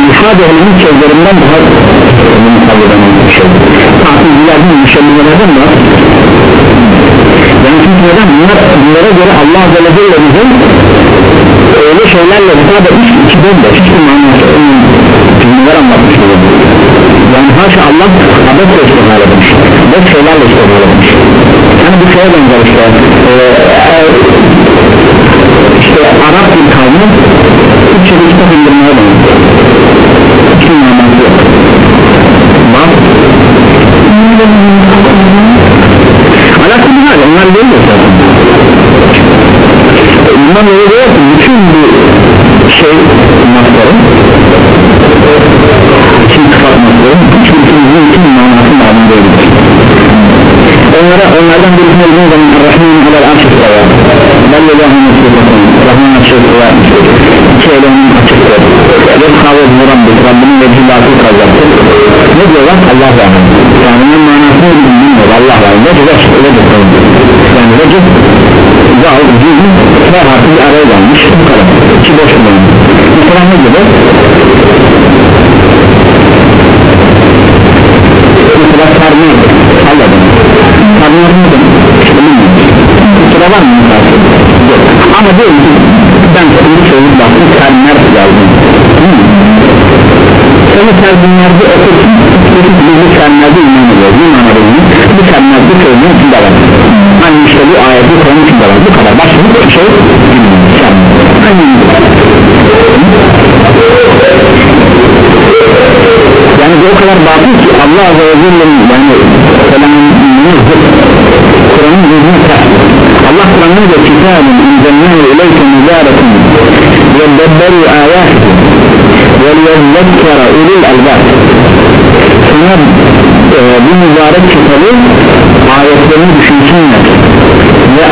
İlhad ehlimin sözlerinden daha inkar eden bir şey Akılcılardan müşemmilerden da yani çünkü neden? Bunlar bunlara göre Allah Azze ve Celle bize öyle şeylerle ki bomboş hiçbir manası cümleler anlatmış yani haşa Allah abetle istihar etmiş. Boş şeylerle istihar etmiş. Yani bir şeye benzer işte ee, işte Arap bir kavmi Türkçe'de kitap indirmeye benzer hiçbir manası yok. Bak. Alakalı hal onlar değil zaten bundan dolayı diyor ki bütün bu şey masları için sıfat masları hiçbir kimizin için manası malum değildir onlara onlardan birisine olduğu zaman Rahman alel arşif koyar Bellelâhu mesutun Rahman açık koyar İki elemin açıktır Ve kavret bu Rabbik Rabbinin vecilatı kazaktır Ne diyorlar? Allah var Yani bunun manasını bilmiyor Allah var Vecih vecih vecih. Yani vecih Zal, cizm ve harfi bir araya gelmiş. Bu kadar. İki boş kullanıyor Mesela ne gibi Mesela sarmıyor. Anladım. Sarmıyor mu? Demek Kusura var mı Yok Ama diyorum ki Ben şimdi çocuk baktım Termer yazdım Seni terminlerde okursun Bu terminlerde iman ediyor Bu terminlerde çoğunun içinde var Hani işte bu ayeti Kur'an'ın içinde var Bu kadar başka bir şey bilmiyorum. Hani yani o kadar batıl ki Allah Azze ve Celle'nin yani selamını zıt Kur'an'ın yüzünü ters Allah Kur'an'ın da kitabın inzennâhu ileyke mübarekun yedebberu âyâhı ve liyezzekkara ulul albab sana e, bu mübarek kitabı ayetlerini düşünsünler ve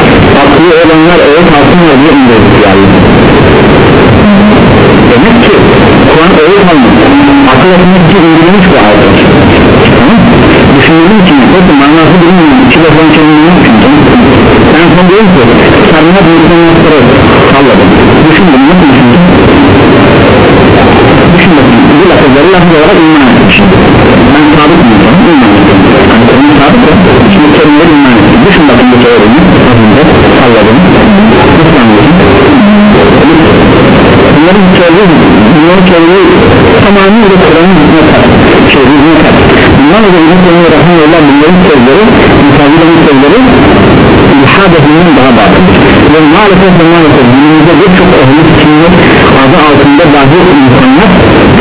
aklı olanlar öğüt alsınlar diye indirdik yani demek ki Kur'an öğüt almış akıl etmek için düşündüğüm için peki manası bilmiyorum. İki defa kendini düşündüm ben son diyorum ki sarına büyüklenmekleri salladım. Düşündüm nasıl düşündüm düşün bakayım. Bu lafızları lafız olarak iman etmişim. Ben sabit mi insanım iman ettim. Hani konu sabit ya şimdi kelimeleri iman ettim. Düşün bakayım bu teorimi salladım. Nasıl anlıyorsun bunların teori bunların bundan da İbn-i Teymiye Rahmanullah bunların sözleri müsavilerin sözleri ilhad ehlinden daha batıldır ve maalesef ve maalesef günümüzde birçok ehli sünnet adı altında dahi insanlar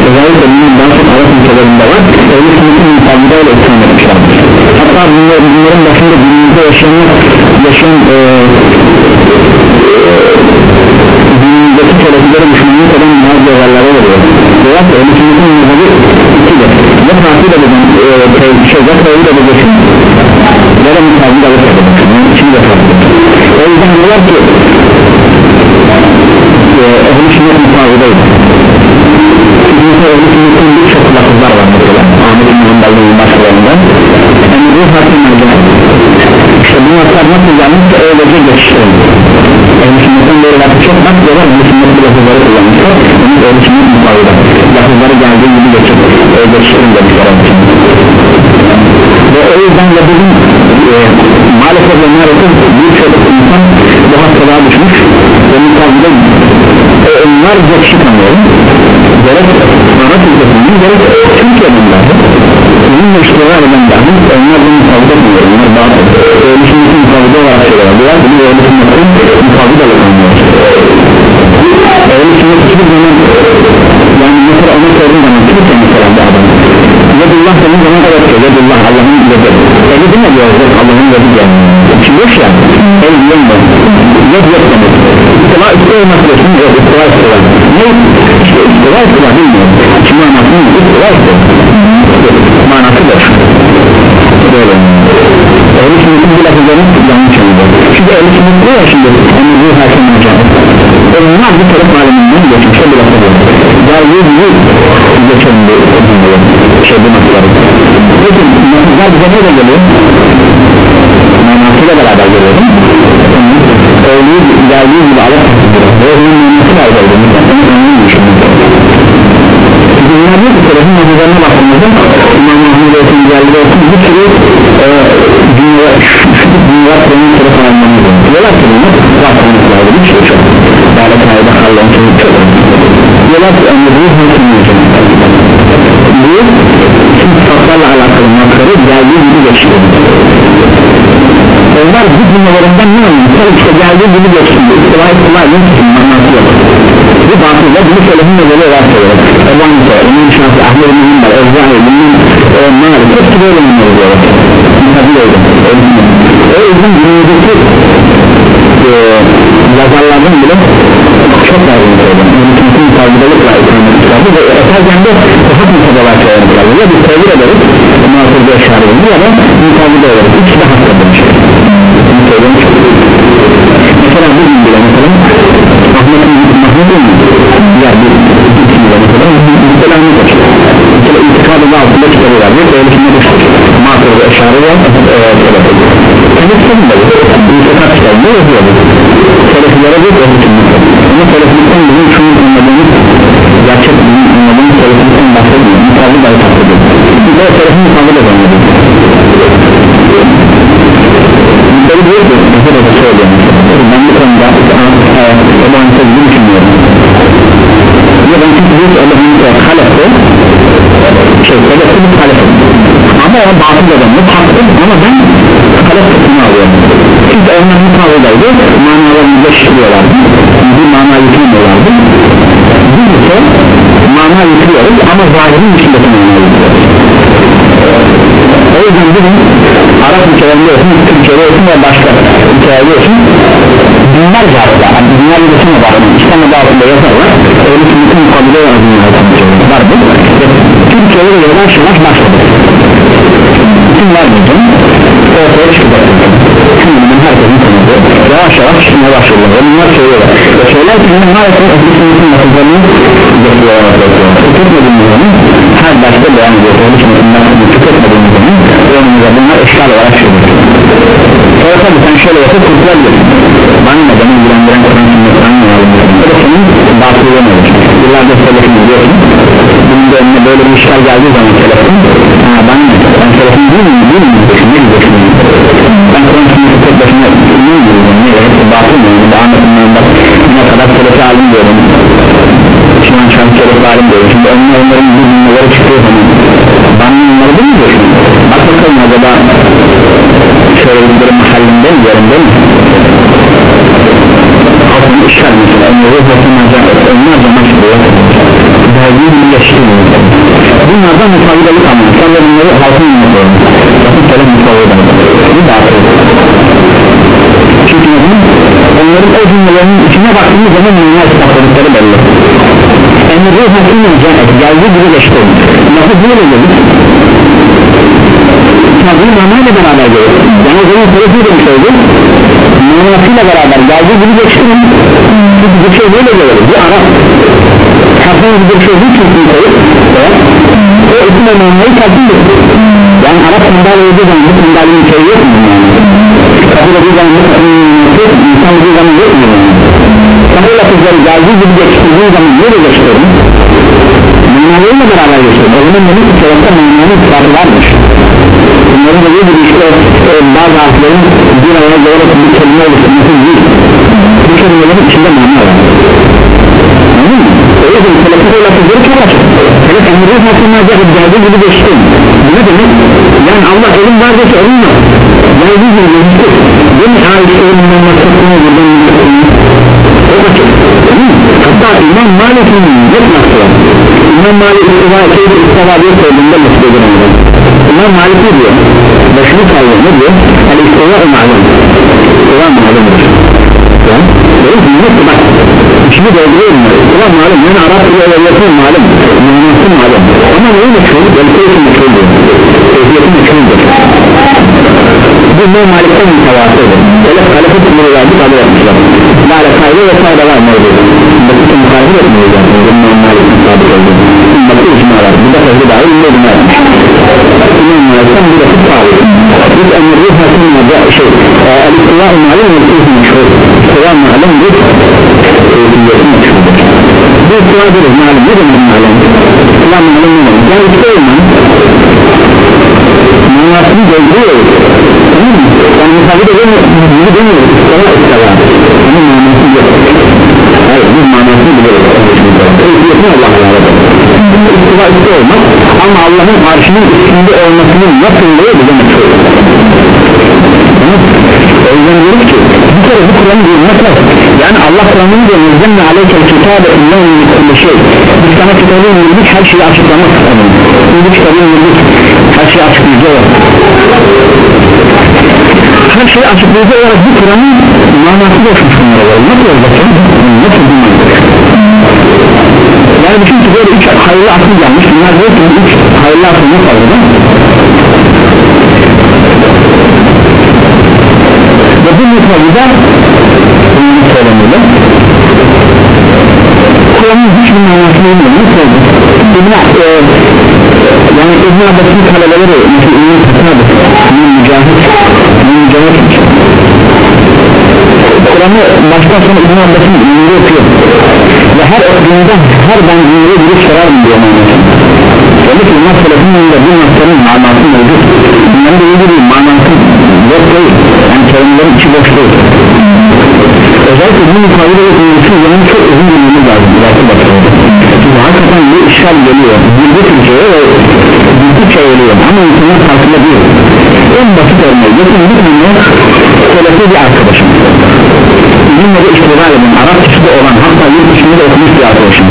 özellikle bunun daha çok Arap ülkelerinde var ehli sünnetin müsavileyle itham etmişlerdir hatta bunlar, bunların başında günümüzde yaşayan yaşayan e, günümüzdeki telefileri düşünmeyi kadar bazı olaylara veriyor ki ehli sünnetin mezhebi ikidir ya tatil edeceğim e, şey ya tevhid edeceksin ya da müsaade alıp edeceksin yani içini de tatil o yüzden diyorlar ki e, ehli sünnet müsaadeydi çünkü ehli sünnetin birçok lafızlar var mesela. Ahmet İbn Hanbel'in başlarında. Yani bu hakkın merdiven işte bu laflar nasıl gelmişse öylece geçiştirildi ehli sünnetin böyle lafı çok bak diyorlar ehli sünnet bu lafızları kullanmışlar onun ehli sünnet müsaadeydi lafızları geldiği gibi geçip geçiştirin demişler ve o yüzden de bugün e, maalesef ve maalesef birçok insan bu hastalığa düşmüş. Ve müsaadede e, onlarca kişi tanıyorum gerek Arap ülkesinden gerek Türkiye'den dahi bununla iştigal eden dahi onlar da müsaade etmiyor onlar bazı sünnetin müsaade olarak söylüyorlar bunlar bunu sünnetin müsaade olarak sünnet hiçbir zaman yani mesela onu sorduğum zaman Türkçe mesela bu adam? Yedullah senin zaman kadar söylüyor Yedullah Allah'ın yedi. Eli değil mi diyor? Allah'ın yedi diyor. İçi boş ya. El diyemiyor Yed yok demek. İstiva istiva olmasın yok istiva istiva Ne? İşte istiva istiva bilmiyorum Şimdi anlatayım istiva istiva Manası boş Böyle Ehli sünnetin bu lafızlarını yanlış anlıyor Çünkü ehli sünnet diyor ya şimdi Hani bu hakim hocam Onlar bir taraf aleminden geçmişte bir lafı var Geldiği gibi geçelim bu şey bu nasılları Peki nasıllar bize neyle geliyor? Manasıyla beraber geliyor değil mi? Öğleyi geldiği gibi alıp Bunlar ki Selefin nazarlarına baktığımızda İmam Mahmud olsun, Geldi olsun bir sürü e, dünya, şükür dünya Kur'an'ın sırf alanlarını diyorlar ki bunu Rabbimiz lazım bir şey çok Bağlı kayda Allah'ın sınıf çok Diyorlar ki emri hüküm bu sıfatlarla alakalı makları geldiği gibi geçiyor. Onlar bu cümlelerinden ne anlıyor? İşte geldiği gibi geçsin istiva istiva geçsin manası yok bu batılda bunu söylemin nedeni olarak söylüyor Ebu Hanife, İmam Şafi, Ahmet İbn Hanbal, Ezzai, İmam Malik hepsi böyle mi oluyor? Tabi öyle. O yüzden günümüzdeki e, yazarlardan bile çok lazım söylüyorum mümkün savcılıkla ikamet kitabı ve eserken de daha mutabalar söylemişler ya bir tevir ederiz muhasırda eşarıyım ya da mutavide ederiz ikisi de hakikaten şey. Bunu söylemiş mesela bugün bile mesela Ahmet'in Mahmut'un ya bir ismiyle mesela Müstelamı geçti mesela itikadı da altında kitabı var bir öyle şimdi düştük Muhasırda eşarı var kendisi de bu İtikat kitabında yazıyor Selefilere bir öyle ama seleflikten bizim şunu anladığımız gerçek bizim anladığımız seleflikten bahsetmiyor mutabı da bahsediyor biz de selefin mutabı da anladık bizleri diyor ki mesela da söylüyorum ben bu konuda Hanife gibi düşünüyorum ya ben çünkü diyor ki Ebu Hanife halefte şey bir halefte ama o batıl adamı hakkı ama ben halef kısmını alıyorum. Çünkü onlar mutavudaydı manalarını geçiriyorlardı bir mana yüklemiyorlardı biz ise mana yüklüyoruz ama zahirin dışındaki mana yüklüyoruz o yüzden bugün binlerce Araplar, yani dünya de bakın İslam altında yazarlar öyle ki bütün kabile var dünyada var bu Türkiye'de de yavaş yavaş başladı bütün var bizim ortaya şimdi bunun herkesin tanıdığı yavaş yavaş çıkmaya başlıyorlar bunlar söylüyorlar söyler ki maalesef ötüsünün nasıllarını getiriyorlar tüketmediğimiz zaman her derste beyan ediyor öyle ki bunlar tüketmediğimiz zaman önümüze bunlar eşkal olarak çıkıyor sonra tabi sen şöyle yapıp kurtulabilirsin bana ne beni ilgilendiren Kur'an sünnetten ne alın o da senin batılığın olur yıllardır selefin biliyorsun. Bunun da önüne böyle bir işgal geldiği zaman selefin ha bana ne ben selefin değil miyim? Değil miyim? Ne diyeceksin ben Kur'an sünneti tek başına ne diyorum? Ne hepsi batıl mı daha anlatımdan bak ne kadar selefi alim diyorum. Şu an şu an selefi alim diyorum. Şimdi onlar onların bu cümleleri çıkıyor zaman bana onları bilmiyorsun bak bakalım acaba söyledikleri mahallinde mi yerinde mi altını işler mesela onları bakımlarca onlarca maçlıyor verdiği bir yaşlı bunlardan mutabıdalık anlar sen de bunları halkın anlatıyor bakın söyle mutabıdalık bu batıl çünkü onların o cümlelerinin içine baktığımız zaman dünya ispatladıkları belli. Emri cennet geldiği gibi geçti. Nasıl böyle gelir tabi manayla beraber gelir yani o zaman sırası demiş oldu manasıyla beraber geldiği gibi çünkü bir şey böyle gelir bu Arap herhangi bir şey hiç mümkün koyup o isim manayı takdim ediyor yani Arap sandalye yediği zaman bu sandalyenin şey yok mu yani? Kabul ediği zaman insan bir zaman yok mu yani? Sana lafızları geldiği gibi geçtiği zaman nereye geçtiğini manayla beraber geçiyor o zaman ki sebepte mananın sıfatı varmış bunların dediği gibi işte e, bazı harflerin bir araya gelerek bir kelime oluşturması değil. Bu kelimelerin içinde mana var. Anladın mı? o yüzden selefik o lafızları çok açık evet emri hakkında geldiği gibi geçti. Bu ne demek? yani Allah elim var dese elim var geldiği gibi geçti işte elimden maksatını buradan o açık hatta İmam Malik'in yok nasıl İmam Malik İstiva Eke'yi İstiva diye söylediğinde mesut edilir İmam Malik ne diyor? Başını sallıyor ne diyor? El İstiva malum. İstiva malumdur Değil mi? Yok bak İçini dolduruyorum İstiva malum. Yani Arap ile evliyatı malum. Manası malum. Ama neyi meşhur? Belki meşhur diyor. Eziyeti meşhurdur bu İmam Malik'ten mütevasıdır öyle tutmaları verdi kabul etmişler. Lale kaydı ve sayda var mevcut Basit muhalefet etmiyor zaten İmam Malik'ten sabit oldu Basit icma var bu da fazla dahil ne icma Malik'ten bir basit sabit Biz emri hakkında şey El-İstiva malum İstiva meşhur İstiva malum bir Eğitimiyeti meşhurdur Bu istiva deriz malum ne demek malum İstiva malum ne demek yani işte olman manasını dolduruyor yani misafir edemiyor bunu demiyoruz. Sana istala bunun manası yok. Hayır bu manasını biliyoruz keyfiyetini Allah'a yaradı bunun istiva olmaz. Ama Allah'ın arşının üstünde olmasının nasıllığı bize meşhur o yüzden diyoruz ki bir kere bu Kur'an'ı lazım yani Allah Kur'an'ın diyor nezzemle aleykel kitabe illen kulli şey. Biz sana kitabı indirdik her şeyi açıklamak istedim. Bu kitabı indirdik her şeyi açıklayıcı olarak her şeyi açıklayıcı olarak bu Kur'an'ın manası da olmuş bunlara nasıl olacak nasıl mantık yani bütün ki böyle üç hayırlı akıl gelmiş. Bunlar diyor ki üç hayırlı akıl ne kaldı değil mi? Ve bu mutlaka bunun söylemeli Kur'an'ın hiçbir manasını bilmiyor nasıl oldu? İbn e, yani İbn Abbas'ın talebeleri mesela İbn Katabe İbn Mücahit İbn Mücahit. Kur'an'ı baştan sona İbn Abbas'ın ünlü okuyor. Ve her okuduğunda her ben ünlü bir sorarım diyor manasını Öyle ki İmam Selef'in yanında bu noktanın manası mevcut. Bunların da bir manası yok değil Kelimelerin içi boş değil Özellikle bu mukavele ve ünlüsü zaman çok uzun bilmemiz lazım İlahı bakımında Çünkü hakikaten bu işgal geliyor. Bilgi Türkçe'ye ve Bilgi geliyor ama insanlar farkında değil. En basit örneği Yakın bir tane Selefi bir arkadaşım. Bizimle de iştigal eden Arapçası olan hatta yurt dışında da okumuş bir arkadaşım.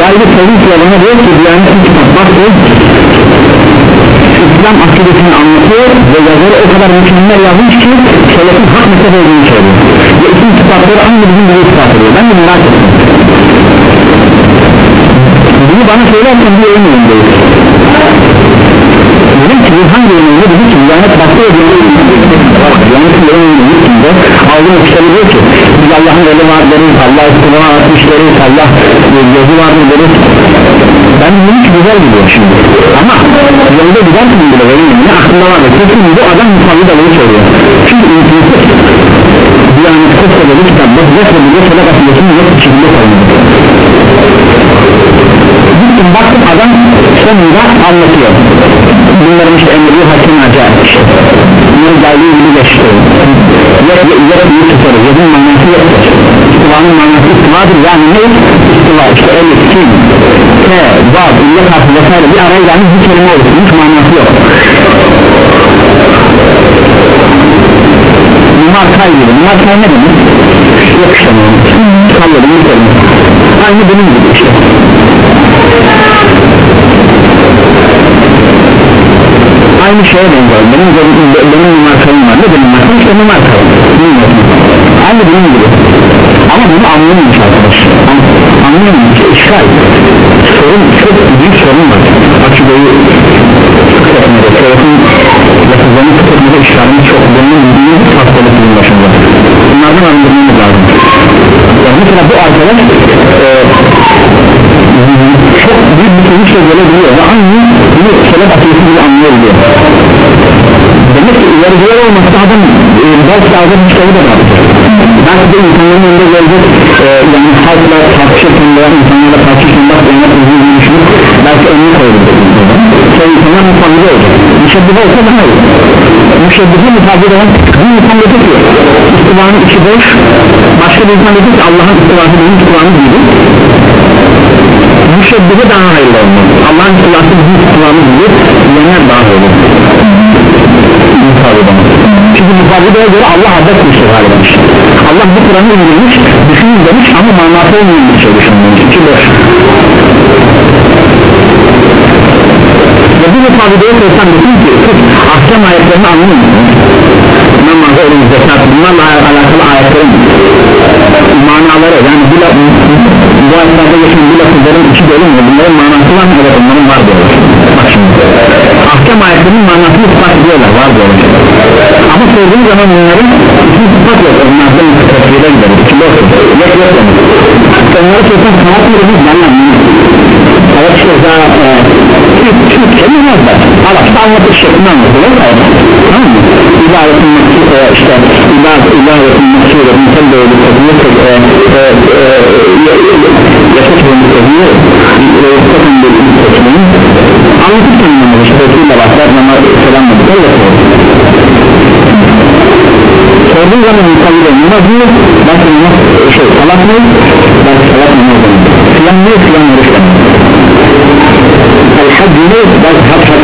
Geldi provinsiyel bana diyor ki Diyanet'in kitap baktı İslam akidesini anlatıyor ve yazarı o kadar mükemmel yazmış ki Selefin hak mezhep olduğunu söylüyor. Ve isim kitapları aynı bizim gibi kitap ediyor. Ben de merak ettim. Bunu bana söylerken bir emin değil dedim ki hangi eminle dedi ki Diyanet baktı ve Diyanet'in eminle gittiğinde aldığım kitabı diyor ki biz Allah'ın eli var deriz Allah istiva atmış deriz Allah gözü var mı deriz ben bunu hiç güzel biliyorum şimdi. Ama yolda giderken bile benim ne aklımda var. Kesin bu adam musallı da bunu söylüyor çünkü imkansız Diyanet bir kitap bak ve bu sadaka akidesinin yok içinde kalmadı gittim baktım adam sonunda anlatıyor bunların işte emri hakim acayip işte bunların geldiği gibi geçti. Yarı yarı büyük tutarı yazın manası yoktur istivanın manası istivadır. Yani ne? İstiva işte elif kim? Te vav illet harfi vesaire. Bir araya gelmiş bir kelime olur hiç manası yok. Numar kay gibi. Numar kay ne demek? Yok işte. Kalladım bir kelime Aynı benim gibi işte aynı şeye benzer benim benim, markalım var. Ne benim markalım işte bu markalım aynı benim gibi. Ama bunu anlayamamış arkadaş. Anlayamamış işgal. Sorun çok büyük sorun var. Akıdayı fıkretmede tarafın lafızlarını fıkretmede işgalini çok bunun büyük hastalık bunun başında. Bunlardan arındırmamız lazım. Yani mesela bu arkadaş e, çok büyük bir sonuçla gelebiliyor. Ve aynı selef akıyeti gibi anlayabiliyor demek ki ilericiler olmasa adam e, belki adam bir şey de yapacak belki de insanların önünde gelecek e, yani halkla tartışırken veya insanlarla tartışırken bak önüne uzun bir düşünüp belki önünü koyabilir şey insanlar mutfaklı olacak müşebbih olsa daha iyi. Müşebbihi mutfaklı olan bir insan dedi ki istivanın içi boş. Başka bir insan dedi ki Allah'ın istivası benim istivanı gibi müşebbihe daha hayırlı olmalı. Allah'ın istilası bizim istivamız gibi diyenler daha hayırlı çünkü mukabideye göre Allah adet kuşu galiba Allah bu Kur'an'ı indirmiş düşünün demiş ama manası olmayan bir şey düşünmüş ki boş ve bu mukabideye koysan desin ki. Ahkam ayetlerini anlıyor. Musun? namazı ölüm zekat bunlarla alakalı ayetlerin manaları yani bu, bu ayetlerde geçen bu lafızların içi dolu mu bunların manası var mı? Evet onların var diyorlar bak şimdi. Ahkam ayetlerinin manasını ispat ediyorlar. Var diyorlar ama sorduğun zaman bunların için ispat yok. Onlardan tefsire gideriz içi boş yok yok yok onları sorsan sanat mı demiş ben anlamıyorum evet işte daha Türkçe mi yazdı Arapça anlatış şeklinde anlatılır tamam mı ibaretin maksud işte ibaretin maksud insan böyle bir yaşatılın sözünü sakın bir sözünü anlatırken namazı şöyle başlar namazı selamladık öyle sorduğu zaman insanı namaz mı belki namaz şey salat mı? Belki salat mı? Siyam mı siyam mı el hac ne? Belki hac hac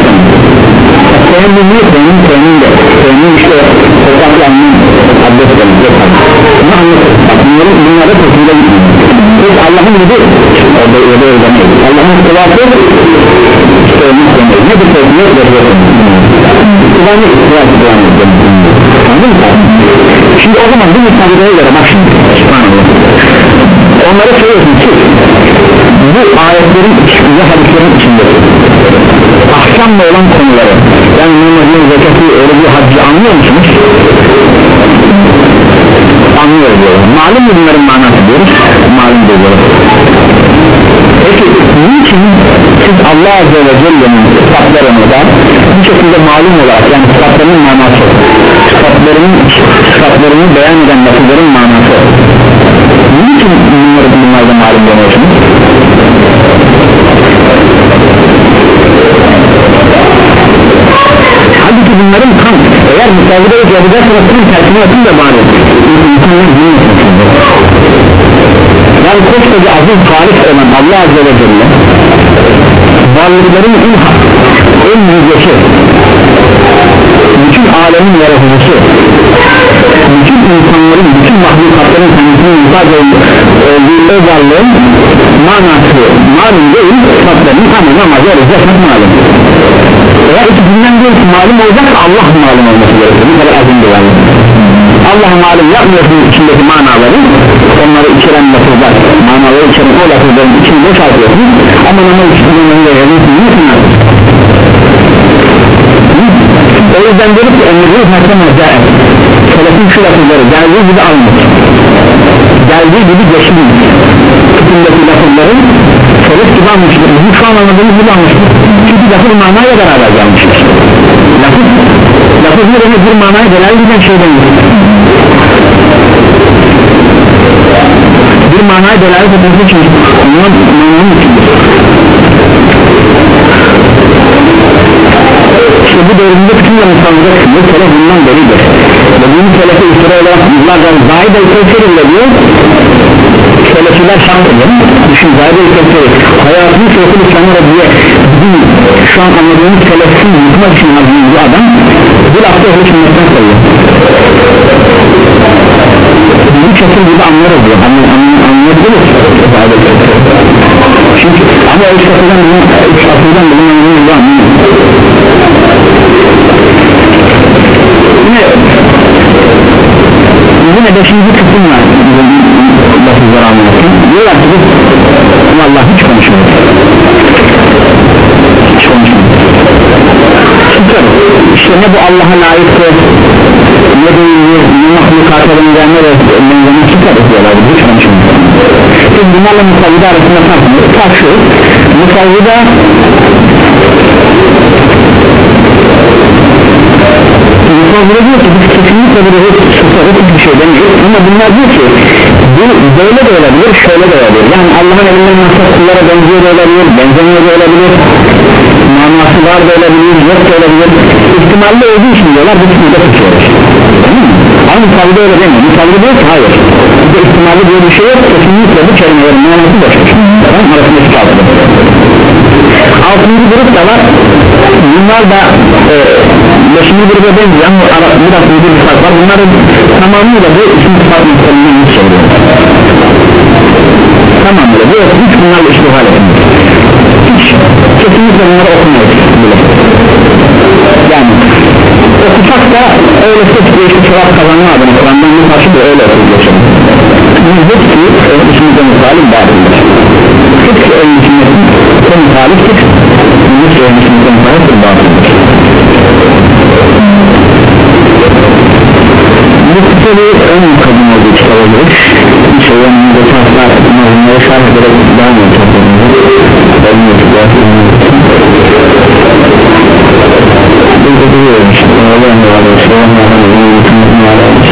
teyemmüm ne? Teyemmüm teyemmüm de. Teyemmüm işte toprakla anlayın Abdest verir Bunu anlatır Bak bunları bunlara tepkiyle Biz Allah'ın gibi Orada öyle öğreneyiz Allah'ın kıvatı Teyemmüm demeyiz Nedir teyemmüm? Kıvanı kıvat kıvanı Anladın mı? Şimdi o zaman bu müsaadeye göre bak şimdi Onlara söylüyorsun ki bu ayetlerin ve hadislerin içinde ahkamla olan konuları yani namazın zekatı öyle bir haccı anlıyor musunuz? anlıyor diyorlar malum bunların manası diyoruz? malum diyoruz peki niçin siz Allah Azze ve Celle'nin sıfatlarını da bu şekilde malum olarak yani sıfatlarının manası sıfatlarının sıfatlarını beyan eden lafızların manası. Niçin bunları bunlarda malum demiyorsunuz? halbuki bunların tam eğer müsavvide yapacaksanız tam tersine yapın da bari. İnsanlar bilmesin yani koskoca aziz halik olan Allah Azze ve Celle varlıkların en, en yücesi bütün alemin yaratıcısı bütün insanların bütün mahlukatların kendisinin muhtaç olduğu o varlığın manası malum değil sıfatlarını tamamen namazı olacak malum. Eğer ikisinden birisi malum olacaksa Allah malum olması gerekir bu kadar azim bir varlık Allah malum yapmıyorsun içindeki manaları. Onları içeren lafızlar manaları içeren o lafızların içini boşaltıyorsun. Ama namaz içinde yazıyorsun o yüzden dedik ki emri hakem acayip selefin şu lafızları geldiği gibi almış. Geldiği gibi geçmiş. Kısımdaki lafızların selef gibi almıştır bizim şu an anladığımız gibi almıştır çünkü lafız manaya beraber gelmiştir lafız lafız ne demek bir manaya beraber giden şey demektir bir manaya delalet etmesi için ondan mananın içindir. İşte bu dönemde bütün yanıtlanacak bu kere bundan beridir. Ve bunu selefe üstüne olarak yıllardan zahid el-kevser ile diyor selefiler şart ediyor. Düşün zahid el-kevser hayatını selefi İslam'a diye bizim şu an anladığımız selefin yıkmak için yazdığımız bu adam hafta öyle sünnetten sayıyor bu çatır gibi anlarız diyor anlı, anlı, anlayabiliriz çünkü ama üç asırdan bilen üç asırdan bilen anlayabiliriz bu anlayabiliriz yine yine beşinci kısım var lafızları anlatın diyorlar ki biz Allah hiç konuşmuyor işte ne bu Allah'a layıktır ne değildir ne mahlukata benzer ne benzemez süper ediyorlar hiç konuşmuyor biz bunlarla musavvide arasında farkımız fark şu musavvide Musavvide diyor ki biz kesinlikle bir sıfatı bir şey demiyoruz. Ama bunlar diyor ki bu böyle de olabilir şöyle de olabilir. Yani Allah'ın elinden maksat kullara benziyor da olabilir benzemiyor da olabilir manası var da olabilir yok da olabilir. İhtimalle olduğu için diyorlar biz burada tutuyoruz ama misafirde öyle demiyor misafirde diyor ki hayır. Bizde ihtimalle diye bir şey yok kesinlikle bu kelimelerin manası boştur tamam arasındaki farklı altıncı grup da var. Bunlar da e, beşinci gruba benziyor ama biraz bir fark var. Bunların tamamıyla bu isim sıfat meselelerini hiç söylüyor tamamıyla bu hiç bunlarla iştihal edilmiyor hiç kesinlikle bunları okumayız. Bile yani okusak da öyle seçtiği sevap kazanma adına Kur'an'dan bir karşı da öyle okuyacak bunun hepsi evin içinde mutalip bağlıdır hepsi evin içinde mutaliptir bunun evin içinde mutaliptir bağlıdır bu kitabı ön kadın olduğu çıkarılır hiç evlenimde şartlar mazumlara şart ederek devam edecek Thank you.